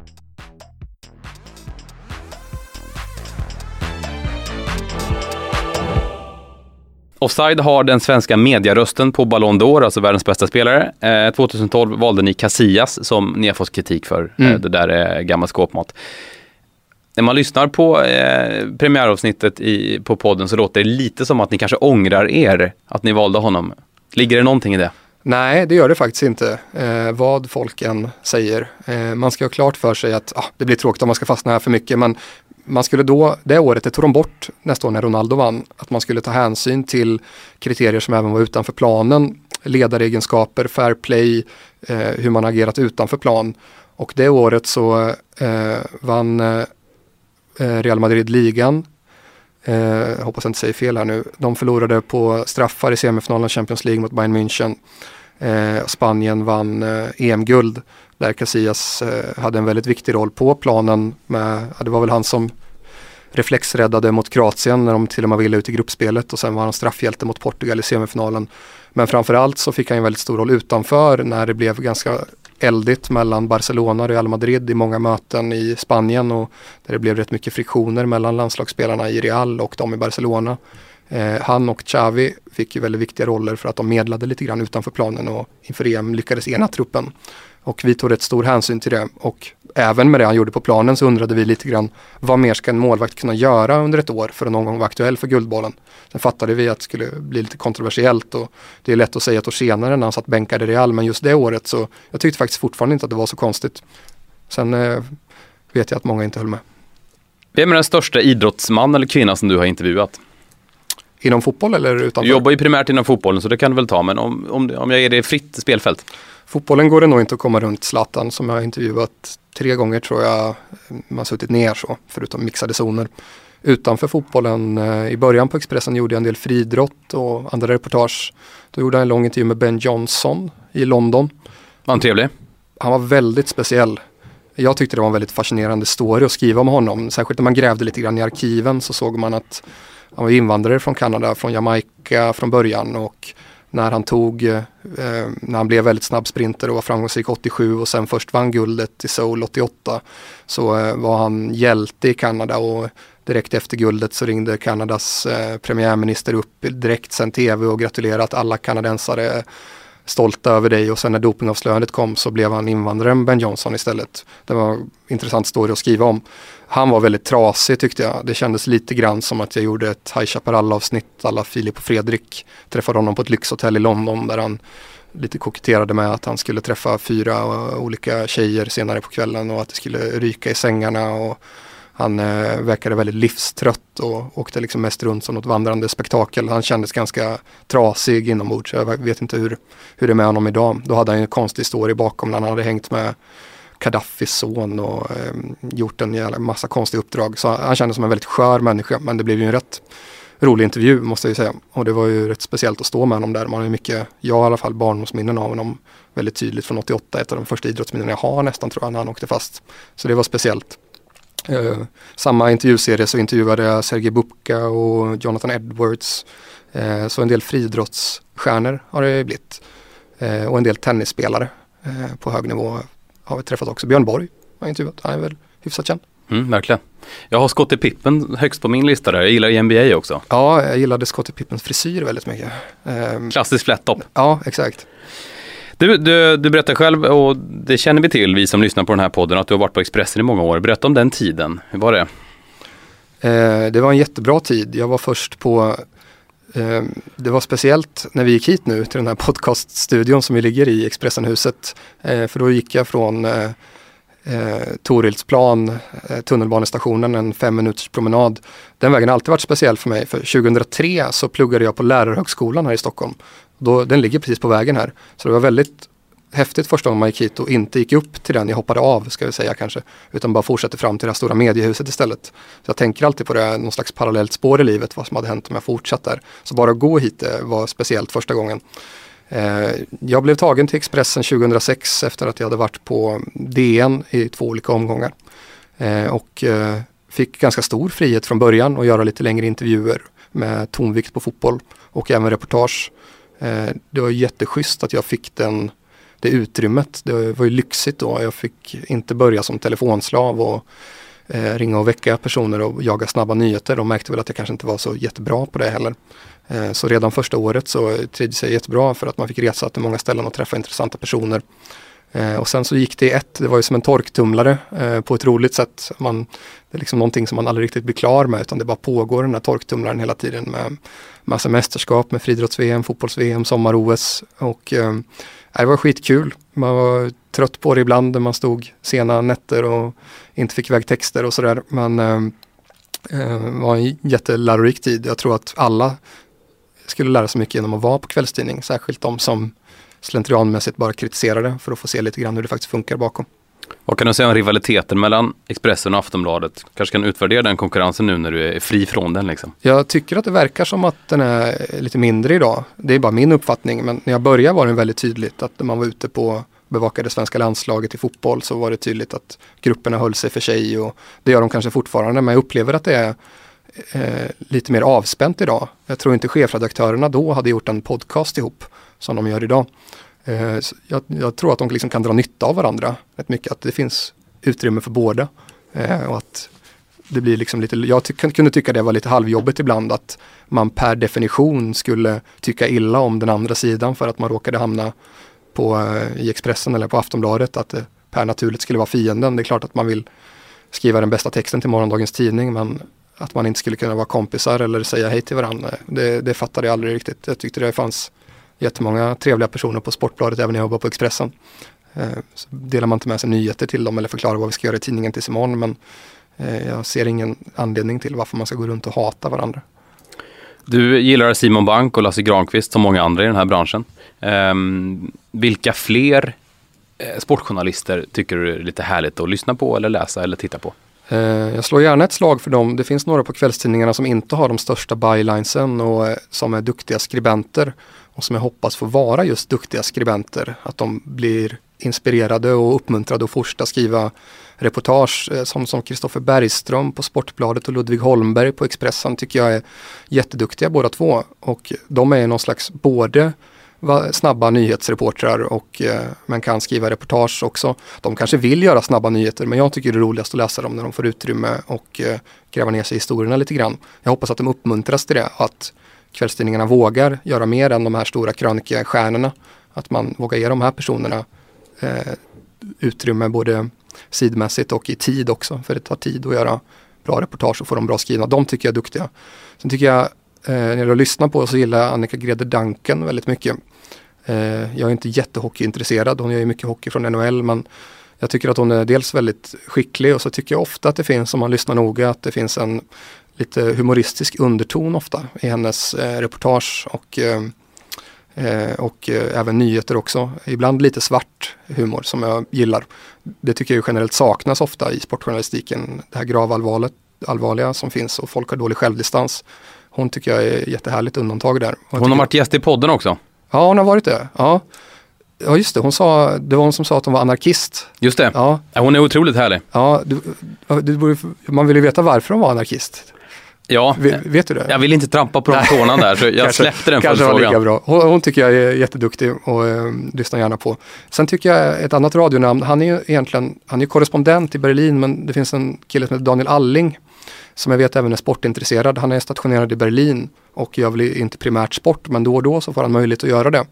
Offside har den svenska mediarösten på Ballon d'Or, alltså världens bästa spelare. Eh, 2012 valde ni Casillas som ni har fått kritik för. Mm. Eh, det där är gammal skåpmat. När man lyssnar på eh, premiäravsnittet i, på podden så låter det lite som att ni kanske ångrar er att ni valde honom. Ligger det någonting i det? Nej, det gör det faktiskt inte. Eh, vad folk än säger. Eh, man ska ha klart för sig att ah, det blir tråkigt om man ska fastna här för mycket. Men man skulle då, det året, det tog de bort nästa år när Ronaldo vann, att man skulle ta hänsyn till kriterier som även var utanför planen. Ledaregenskaper, fair play, eh, hur man agerat utanför plan. Och det året så eh, vann eh, Real Madrid ligan. Eh, hoppas jag inte säger fel här nu. De förlorade på straffar i semifinalen Champions League mot Bayern München. Eh, Spanien vann eh, EM-guld där Casillas eh, hade en väldigt viktig roll på planen. Med, det var väl han som reflexräddade mot Kroatien när de till och med ville ut i gruppspelet och sen var han straffhjälte mot Portugal i semifinalen. Men framförallt så fick han en väldigt stor roll utanför när det blev ganska eldigt mellan Barcelona och Real Madrid i många möten i Spanien och där det blev rätt mycket friktioner mellan landslagsspelarna i Real och de i Barcelona. Eh, han och Xavi fick ju väldigt viktiga roller för att de medlade lite grann utanför planen och inför EM lyckades ena truppen. Och vi tog rätt stor hänsyn till det och även med det han gjorde på planen så undrade vi lite grann vad mer ska en målvakt kunna göra under ett år för att någon gång vara aktuell för Guldbollen. Sen fattade vi att det skulle bli lite kontroversiellt och det är lätt att säga ett år senare när han satt bänkad i Real men just det året så jag tyckte faktiskt fortfarande inte att det var så konstigt. Sen eh, vet jag att många inte höll med. Vem är den största idrottsman eller kvinna som du har intervjuat? Inom fotboll eller utanför? Du jobbar ju primärt inom fotbollen så det kan du väl ta men om, om, om jag ger dig fritt spelfält? Fotbollen går det nog inte att komma runt Zlatan som jag har intervjuat tre gånger tror jag man har suttit ner så, förutom mixade zoner. Utanför fotbollen, eh, i början på Expressen gjorde jag en del friidrott och andra reportage. Då gjorde jag en lång intervju med Ben Johnson i London. Var han trevlig? Han var väldigt speciell. Jag tyckte det var en väldigt fascinerande story att skriva om honom. Särskilt när man grävde lite grann i arkiven så såg man att han var invandrare från Kanada, från Jamaica från början och när han tog, eh, eh, när han blev väldigt snabb sprinter och var framgångsrik 87 och sen först vann guldet i Seoul 88 så eh, var han hjälte i Kanada och direkt efter guldet så ringde Kanadas eh, premiärminister upp direkt sen tv och gratulerade att alla kanadensare stolta över dig och sen när dopingavslöjandet kom så blev han invandraren Ben Johnson istället. Det var en intressant story att skriva om. Han var väldigt trasig tyckte jag. Det kändes lite grann som att jag gjorde ett High Chaparral avsnitt alla Filip och Fredrik. Träffade honom på ett lyxhotell i London där han lite koketterade med att han skulle träffa fyra olika tjejer senare på kvällen och att det skulle ryka i sängarna. Och han eh, verkade väldigt livstrött och åkte liksom mest runt som något vandrande spektakel. Han kändes ganska trasig inombords. Jag vet inte hur, hur det är med honom idag. Då hade han en konstig story bakom när han hade hängt med Gaddafis son och eh, gjort en jävla massa konstiga uppdrag. Så han kändes som en väldigt skör människa men det blev ju en rätt rolig intervju måste jag säga. Och det var ju rätt speciellt att stå med honom där. Man har ju mycket, jag har i alla fall barndomsminnen av honom väldigt tydligt från 88. Ett av de första idrottsminnen jag har nästan tror jag när han åkte fast. Så det var speciellt. Eh, samma intervjuserie så intervjuade jag Sergej Bubka och Jonathan Edwards. Eh, så en del friidrottsstjärnor har det blivit. Eh, och en del tennisspelare eh, på hög nivå har vi träffat också. Björn Borg har intervjuat, han är väl hyfsat känd. Mm, verkligen. Jag har Scottie Pippen högst på min lista där. Jag gillar ju NBA också. Ja, jag gillade Scottie Pippens frisyr väldigt mycket. Um, Klassisk flättopp. Ja, exakt. Du, du, du berättar själv, och det känner vi till, vi som lyssnar på den här podden, att du har varit på Expressen i många år. Berätta om den tiden. Hur var det? Eh, det var en jättebra tid. Jag var först på eh, det var speciellt när vi gick hit nu till den här podcaststudion som vi ligger i, Expressenhuset. Eh, för då gick jag från eh, eh Torildsplan, eh, tunnelbanestationen, en fem minuters promenad. Den vägen har alltid varit speciell för mig. För 2003 så pluggade jag på Lärarhögskolan här i Stockholm. Då, den ligger precis på vägen här. Så det var väldigt häftigt första gången man gick hit och inte gick upp till den jag hoppade av, ska vi säga kanske. Utan bara fortsatte fram till det här stora mediehuset istället. Så jag tänker alltid på det, någon slags parallellt spår i livet, vad som hade hänt om jag fortsatt där. Så bara att gå hit var speciellt första gången. Eh, jag blev tagen till Expressen 2006 efter att jag hade varit på DN i två olika omgångar. Eh, och eh, fick ganska stor frihet från början att göra lite längre intervjuer med tonvikt på fotboll och även reportage. Eh, det var jätteschysst att jag fick den det utrymmet. Det var ju lyxigt då. Jag fick inte börja som telefonslav och eh, ringa och väcka personer och jaga snabba nyheter. De märkte väl att jag kanske inte var så jättebra på det heller. Eh, så redan första året så trivdes jag jättebra för att man fick resa till många ställen och träffa intressanta personer. Eh, och sen så gick det i ett, det var ju som en torktumlare eh, på ett roligt sätt. Man, det är liksom någonting som man aldrig riktigt blir klar med utan det bara pågår den här torktumlaren hela tiden med massa mästerskap med friidrotts-VM, fotbolls-VM, sommar-OS och eh, det var skitkul. Man var trött på det ibland när man stod sena nätter och inte fick iväg texter och sådär. Men eh, eh, det eh, var en jättelärorik tid. Jag tror att alla skulle lära sig mycket genom att vara på kvällstidning. Särskilt de som slentrianmässigt bara kritiserade för att få se lite grann hur det faktiskt funkar bakom. Vad kan du säga om rivaliteten mellan Expressen och Aftonbladet? Kanske kan utvärdera den konkurrensen nu när du är fri från den liksom? Jag tycker att det verkar som att den är lite mindre idag. Det är bara min uppfattning men när jag började var det väldigt tydligt att när man var ute på bevakade svenska landslaget i fotboll så var det tydligt att grupperna höll sig för sig och det gör de kanske fortfarande men jag upplever att det är eh, lite mer avspänt idag. Jag tror inte chefredaktörerna då hade gjort en podcast ihop som de gör idag. Eh, jag, jag, tror att de liksom kan dra nytta av varandra rätt mycket. Att det finns utrymme för båda. Eh, och att det blir liksom lite, jag ty kunde tycka det var lite halvjobbigt ibland att man per definition skulle tycka illa om den andra sidan för att man råkade hamna på, eh, i Expressen eller på Aftonbladet. Att det per naturligt skulle vara fienden. Det är klart att man vill skriva den bästa texten till morgondagens tidning men att man inte skulle kunna vara kompisar eller säga hej till varandra. Det, det fattade jag aldrig riktigt. Jag tyckte det fanns jättemånga trevliga personer på Sportbladet även när jag jobbar på Expressen. Eh, så delar man inte med sig nyheter till dem eller förklarar vad vi ska göra i tidningen tills imorgon men eh, jag ser ingen anledning till varför man ska gå runt och hata varandra. Du gillar Simon Bank och Lasse Granqvist som många andra i den här branschen. Um, vilka fler eh, sportjournalister tycker du är lite härligt att lyssna på eller läsa eller titta på? Jag slår gärna ett slag för dem. Det finns några på kvällstidningarna som inte har de största bylinesen och som är duktiga skribenter och som jag hoppas får vara just duktiga skribenter. Att de blir inspirerade och uppmuntrade att fortsätta skriva reportage eh, som som Kristoffer Bergström på Sportbladet och Ludvig Holmberg på Expressen tycker jag är jätteduktiga båda två. Och de är någon slags både snabba nyhetsreportrar och eh, man kan skriva reportage också. De kanske vill göra snabba nyheter men jag tycker det är roligast att läsa dem när de får utrymme och eh, gräva ner sig i historierna lite grann. Jag hoppas att de uppmuntras till det, att kvällstidningarna vågar göra mer än de här stora krönikestjärnorna Att man vågar ge de här personerna eh, utrymme både sidmässigt och i tid också. För det tar tid att göra bra reportage och få dem bra skrivna. De tycker jag är duktiga. Sen tycker jag, eh, när jag lyssnar på så gillar jag Annika Grede Danken väldigt mycket. Eh, jag är inte jättehockeyintresserad. Hon gör ju mycket hockey från NHL men jag tycker att hon är dels väldigt skicklig och så tycker jag ofta att det finns, om man lyssnar noga, att det finns en lite humoristisk underton ofta i hennes eh, reportage och, eh, eh och eh, även nyheter också. Ibland lite svart humor som jag gillar. Det tycker jag generellt saknas ofta i sportjournalistiken. Det här gravallvarliga som finns och folk har dålig självdistans. Hon tycker jag är jättehärligt undantag där. Hon har varit gäst i podden också. Ja, hon har varit det. Ja. Ja just det, hon sa, det var hon som sa att hon var anarkist. Just det, ja. hon är otroligt härlig. Ja, du, du, man vill ju veta varför hon var anarkist. Ja, vet du det? Jag vill inte trampa på de tårna där så [laughs] jag kanske, släppte den kanske frågan. Lika bra. Hon, hon, tycker jag är jätteduktig och eh, lyssnar gärna på. Sen tycker jag ett annat radionamn, han är ju egentligen, han är korrespondent i Berlin men det finns en kille som heter Daniel Alling som jag vet även är sportintresserad. Han är stationerad i Berlin och gör väl inte primärt sport men då och då så får han möjlighet att göra det.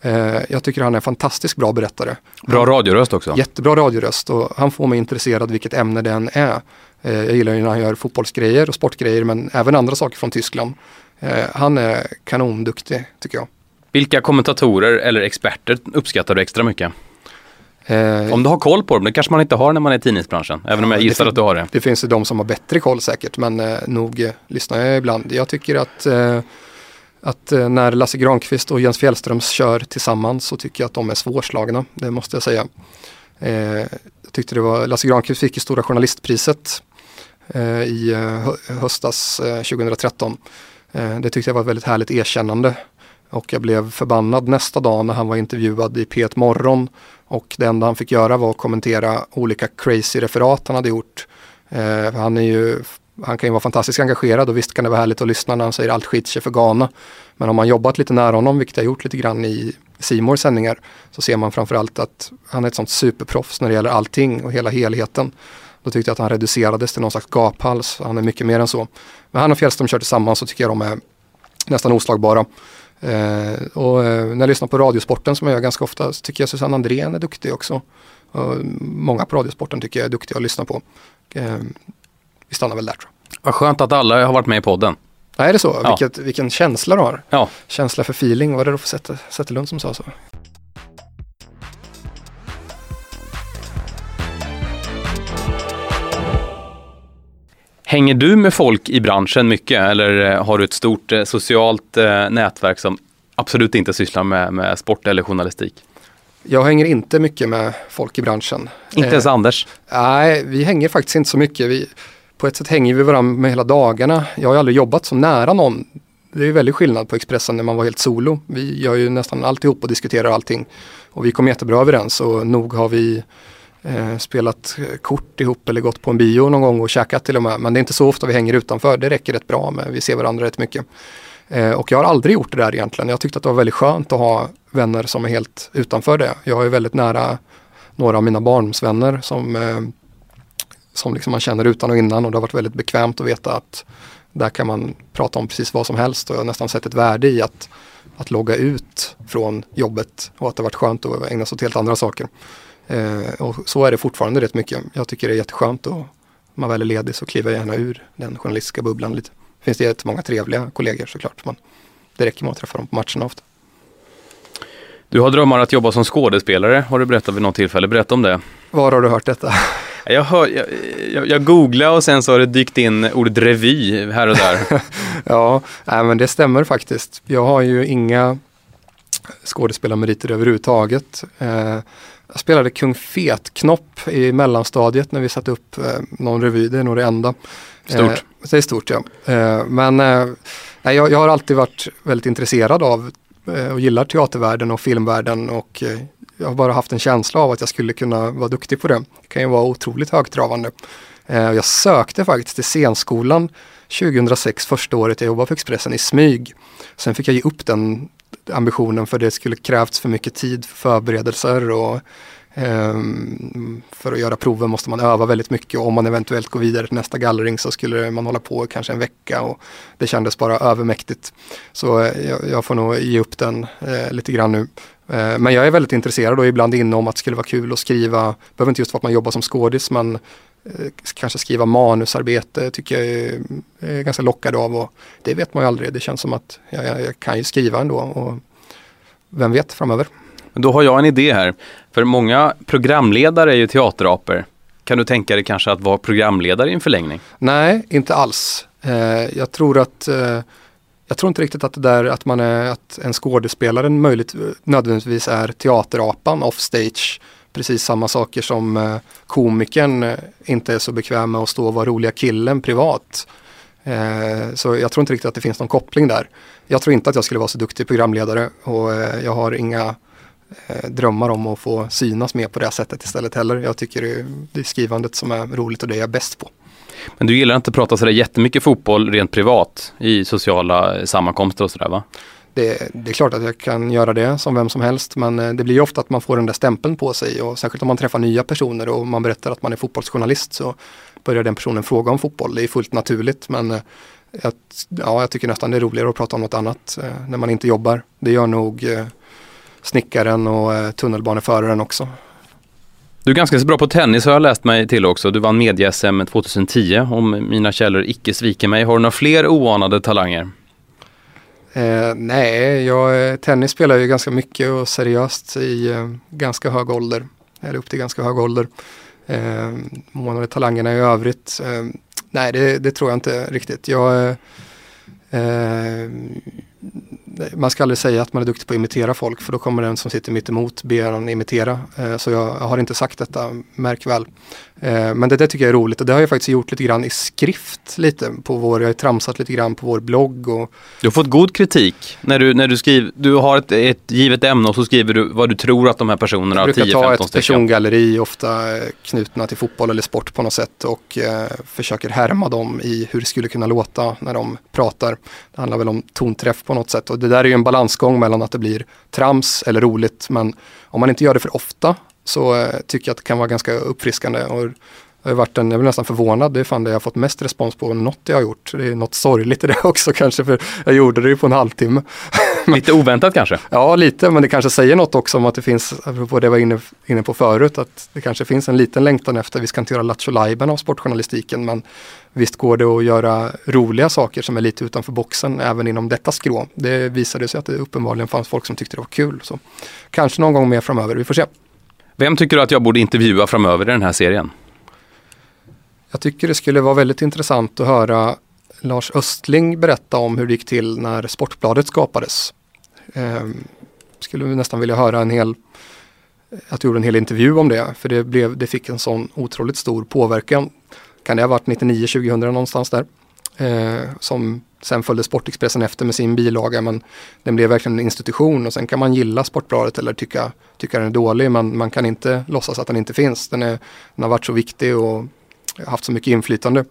Eh, jag tycker han är en fantastiskt bra berättare. Bra radioröst också. Jättebra radioröst och han får mig intresserad vilket ämne det än är. Eh, jag gillar ju när han gör fotbollsgrejer och sportgrejer men även andra saker från Tyskland. Eh, han är kanonduktig tycker jag. Vilka kommentatorer eller experter uppskattar du extra mycket? Eh, om du har koll på dem, det kanske man inte har när man är i tidningsbranschen. Även om jag gissar att du har det. Det finns ju de som har bättre koll säkert men eh, nog eh, lyssnar jag ibland. Jag tycker att eh, att när Lasse Granqvist och Jens Fjällström kör tillsammans så tycker jag att de är svårslagna. Det måste jag säga. Jag tyckte det var, Lasse Granqvist fick ju Stora Journalistpriset Eh, i eh, höstas eh, 2013. Eh, det tyckte jag var ett väldigt härligt erkännande. Och jag blev förbannad nästa dag när han var intervjuad i P1 Morgon. Och det enda han fick göra var att kommentera olika crazy referat han hade gjort. Eh, han är ju han kan ju vara fantastiskt engagerad och visst kan det vara härligt att lyssna när han säger allt skit sig för Ghana. Men om man jobbat lite nära honom, vilket jag gjort lite grann i Simors sändningar, så ser man framförallt att han är ett sånt superproffs när det gäller allting och hela helheten. Då tyckte jag att han reducerades till någon slags gaphals. Han är mycket mer än så. Men han och Fjällström kör tillsammans så tycker jag de är nästan oslagbara. Eh, och eh, när jag lyssnar på Radiosporten som jag gör ganska ofta så tycker jag Susanne Andrén är duktig också. Och många på Radiosporten tycker jag är duktiga att lyssna på. Eh, vi stannar väl där tror jag. Vad skönt att alla har varit med i podden. Ja, är det så? Ja. Vilket, vilken känsla du har. Ja. Känsla för feeling. Var det för Zetterlund som sa så? Hänger du med folk i branschen mycket eller eh, har du ett stort eh, socialt eh, nätverk som absolut inte sysslar med, med sport eller journalistik? Jag hänger inte mycket med folk i branschen. Inte ens eh, Anders? Nej, vi hänger faktiskt inte så mycket. Vi, på ett sätt hänger vi varandra med hela dagarna. Jag har aldrig jobbat så nära någon. Det är väldigt skillnad på Expressen när man var helt solo. Vi gör ju nästan alltihop och diskuterar allting. Och vi kom jättebra överens och nog har vi eh, spelat eh, kort ihop eller gått på en bio någon gång och käkat till och med. Men det är inte så ofta vi hänger utanför. Det räcker rätt bra med. Vi ser varandra rätt mycket. Eh, och jag har aldrig gjort det där egentligen. Jag tyckte att det var väldigt skönt att ha vänner som är helt utanför det. Jag är väldigt nära några av mina barndomsvänner som eh, som liksom man känner utan och innan och det har varit väldigt bekvämt att veta att där kan man prata om precis vad som helst och jag har nästan sett ett värde i att, att logga ut från jobbet och att det varit skönt att ägna sig åt helt andra saker. Eh, och så är det fortfarande rätt mycket. Jag tycker det är jätteskönt och man väl är ledig så kliver jag gärna ur den journalistiska bubblan lite. Det finns det jättemånga trevliga kollegor såklart men det räcker med att träffa dem på matcherna ofta. Du har drömmar att jobba som skådespelare har du berättat vid något tillfälle. Berätta om det. Var har du hört detta? [laughs] Jag, hör, jag, jag, jag googlade och sen så har det dykt in ordet revy här och där. [laughs] ja, nej, men det stämmer faktiskt. Jag har ju inga skådespelarmeriter överhuvudtaget. Eh, jag spelade Kung Fetknopp i mellanstadiet när vi satte upp eh, någon revy, det är nog det enda. Stort. Eh, det är stort ja. Eh, men eh, jag, jag, har alltid varit väldigt intresserad av eh, och gillar teatervärlden och filmvärlden och eh, jag har bara haft en känsla av att jag skulle kunna vara duktig på det. Det kan ju vara otroligt högtravande. Eh, jag sökte faktiskt till scenskolan 2006, första året jag jobbade för Expressen i smyg. Sen fick jag ge upp den ambitionen för det skulle krävts för mycket tid för förberedelser och um, för att göra proven måste man öva väldigt mycket och om man eventuellt går vidare till nästa gallring så skulle man hålla på kanske en vecka och det kändes bara övermäktigt. Så eh, jag, jag får nog ge upp den eh, lite grann nu. Eh, men jag är väldigt intresserad och ibland inne om att det skulle vara kul att skriva, behöver inte just vara att man jobbar som skådis men kanske skriva manusarbete tycker jag är, är ganska lockad av och det vet man ju aldrig. Det känns som att jag, jag kan ju skriva ändå och vem vet framöver. Då har jag en idé här. För många programledare är ju teaterapor. Kan du tänka dig kanske att vara programledare i en förlängning? Nej, inte alls. Eh, jag tror att eh, jag tror inte riktigt att det där att man är att en skådespelare möjligt nödvändigtvis är teaterapan offstage. Precis samma saker som eh, komikern eh, inte är så bekväm med att stå och vara roliga killen privat. Eh, så jag tror inte riktigt att det finns någon koppling där. Jag tror inte att jag skulle vara så duktig programledare och jag har inga drömmar om att få synas mer på det sättet istället heller. Jag tycker det är skrivandet som är roligt och det är jag bäst på. Men du gillar inte att prata sådär jättemycket fotboll rent privat i sociala sammankomster och sådär va? Det, det, är klart att jag kan göra det som vem som helst men eh, det blir ofta att man får den där stämpeln på sig och särskilt om man träffar nya personer och man berättar att man är fotbollsjournalist så börjar den personen fråga om fotboll. Det är fullt naturligt men eh, jag, ja, jag tycker nästan det är roligare att prata om något annat eh, när man inte jobbar. Det gör nog snickaren och eh, tunnelbaneföraren också. Du är ganska bra på tennis har jag läst mig till också. Du vann media-SM 2010 om mina källor icke sviker mig. Har du några fler oanade talanger? Eh, nej, jag, tennis spelar jag ju ganska mycket och seriöst i eh, ganska hög ålder. Eller upp till ganska hög ålder. Eh, månade talangerna i övrigt. Eh, nej, det, det, tror jag inte riktigt. Jag eh, eh man ska aldrig säga att man är duktig på att imitera folk för då kommer den som sitter mitt emot be en imitera. Eh, så jag har inte sagt detta, märk väl. Eh, men det, det tycker jag är roligt och det har jag faktiskt gjort lite grann i skrift lite på vår, jag har tramsat lite grann på vår blogg. Och... Du har fått god kritik när du, när du skriver, du har ett, ett givet ämne och så skriver du vad du tror att de här personerna har 10-15 stycken. Jag brukar ta ett persongalleri, ofta eh, knutna till fotboll eller sport på något sätt och eh, försöker härma dem i hur det skulle kunna låta när de pratar. Det handlar väl om tonträff på något sätt och det där är ju en balansgång mellan att det blir trams eller roligt men om man inte gör det för ofta så eh, tycker jag att det kan vara ganska uppfriskande. Och jag har varit en, jag blir nästan förvånad, det är fan det jag har fått mest respons på något jag har gjort. Det är något sorgligt i det [laughs] också kanske, för jag gjorde det ju på en halvtimme. [laughs] lite oväntat kanske? Ja, lite, men det kanske säger något också om att det finns, apropå det jag var inne, inne på förut, att det kanske finns en liten längtan efter, vi ska inte göra lattjo av sportjournalistiken, men visst går det att göra roliga saker som är lite utanför boxen även inom detta skrå. Det visade sig att det uppenbarligen fanns folk som tyckte det var kul. Så kanske någon gång mer framöver, vi får se. Vem tycker du att jag borde intervjua framöver i den här serien? Jag tycker det skulle vara väldigt intressant att höra Lars Östling berätta om hur det gick till när Sportbladet skapades. Eh, skulle nästan vilja höra en hel, att du gjorde en hel intervju om det, för det, blev, det fick en sån otroligt stor påverkan. Kan det ha varit 99-2000 någonstans där? Eh, som Sen följde Sportexpressen efter med sin bilaga men den blev verkligen en institution och sen kan man gilla Sportbladet eller tycka, tycka den är dålig men man kan inte låtsas att den inte finns. Den, är, den har varit så viktig och haft så mycket inflytande.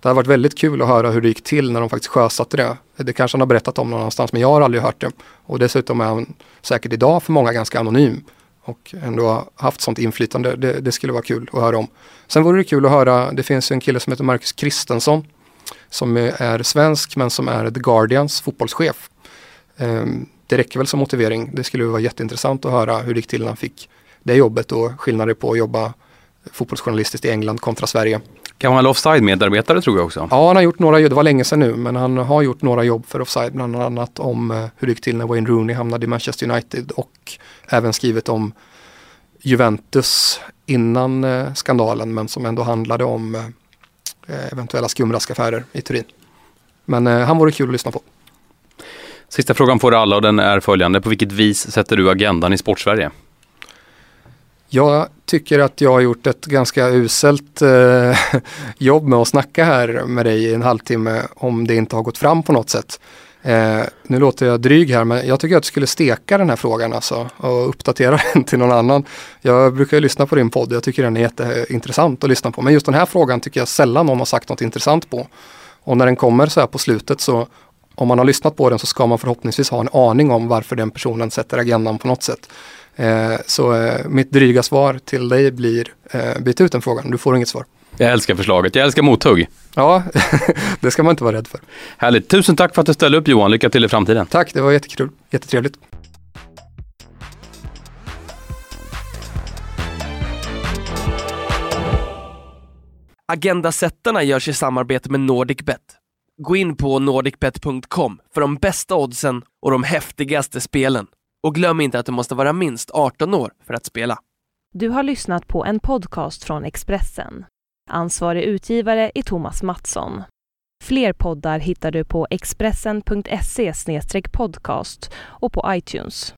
Det har varit väldigt kul att höra hur det gick till när de faktiskt sjösatte det. Det kanske han har berättat om någonstans men jag har aldrig hört det. Och dessutom är han säkert idag för många ganska anonym och ändå haft sånt inflytande. Det, det skulle vara kul att höra om. Sen vore det kul att höra, det finns en kille som heter Marcus Kristensson som är svensk men som är The Guardians fotbollschef. Ehm, det räcker väl som motivering. Det skulle vara jätteintressant att höra hur det gick till när han fick det jobbet och skillnader på att jobba fotbollsjournalistiskt i England kontra Sverige. Kan vara offside-medarbetare tror jag också. Ja, han har gjort några, det var länge sedan nu, men han har gjort några jobb för offside, bland annat om eh, hur det gick till när Wayne Rooney hamnade i Manchester United och även skrivit om Juventus innan eh, skandalen, men som ändå handlade om eh, eventuella skumraskaffärer i Turin. Men han vore kul att lyssna på. Sista frågan får alla och den är följande. På vilket vis sätter du agendan i Sportsverige? Jag tycker att jag har gjort ett ganska uselt eh, [laughs] jobb med att snacka här med dig i en halvtimme om det inte har gått fram på något sätt. Eh, nu låter jag dryg här men jag tycker att du skulle steka den här frågan alltså och uppdatera [laughs] den till någon annan. Jag brukar ju lyssna på din podd, jag tycker den är jätteintressant att lyssna på. Men just den här frågan tycker jag sällan någon har sagt något intressant på. Och när den kommer så här på slutet så om man har lyssnat på den så ska man förhoppningsvis ha en aning om varför den personen sätter agendan på något sätt. Eh, så eh, mitt dryga svar till dig blir eh, byt ut den frågan, du får inget svar. Jag älskar förslaget, jag älskar mothugg. Ja, [laughs] det ska man inte vara rädd för. Härligt, tusen tack för att du ställde upp Johan, lycka till i framtiden. Tack, det var jättekul, jättetrevligt. Agendasättarna görs i samarbete med NordicBet. Gå in på nordicbet.com för de bästa oddsen och de häftigaste spelen. Och glöm inte att du måste vara minst 18 år för att spela. Du har lyssnat på en podcast från Expressen. Ansvarig utgivare är Thomas Mattsson. Fler poddar hittar du på expressen.se podcast och på iTunes.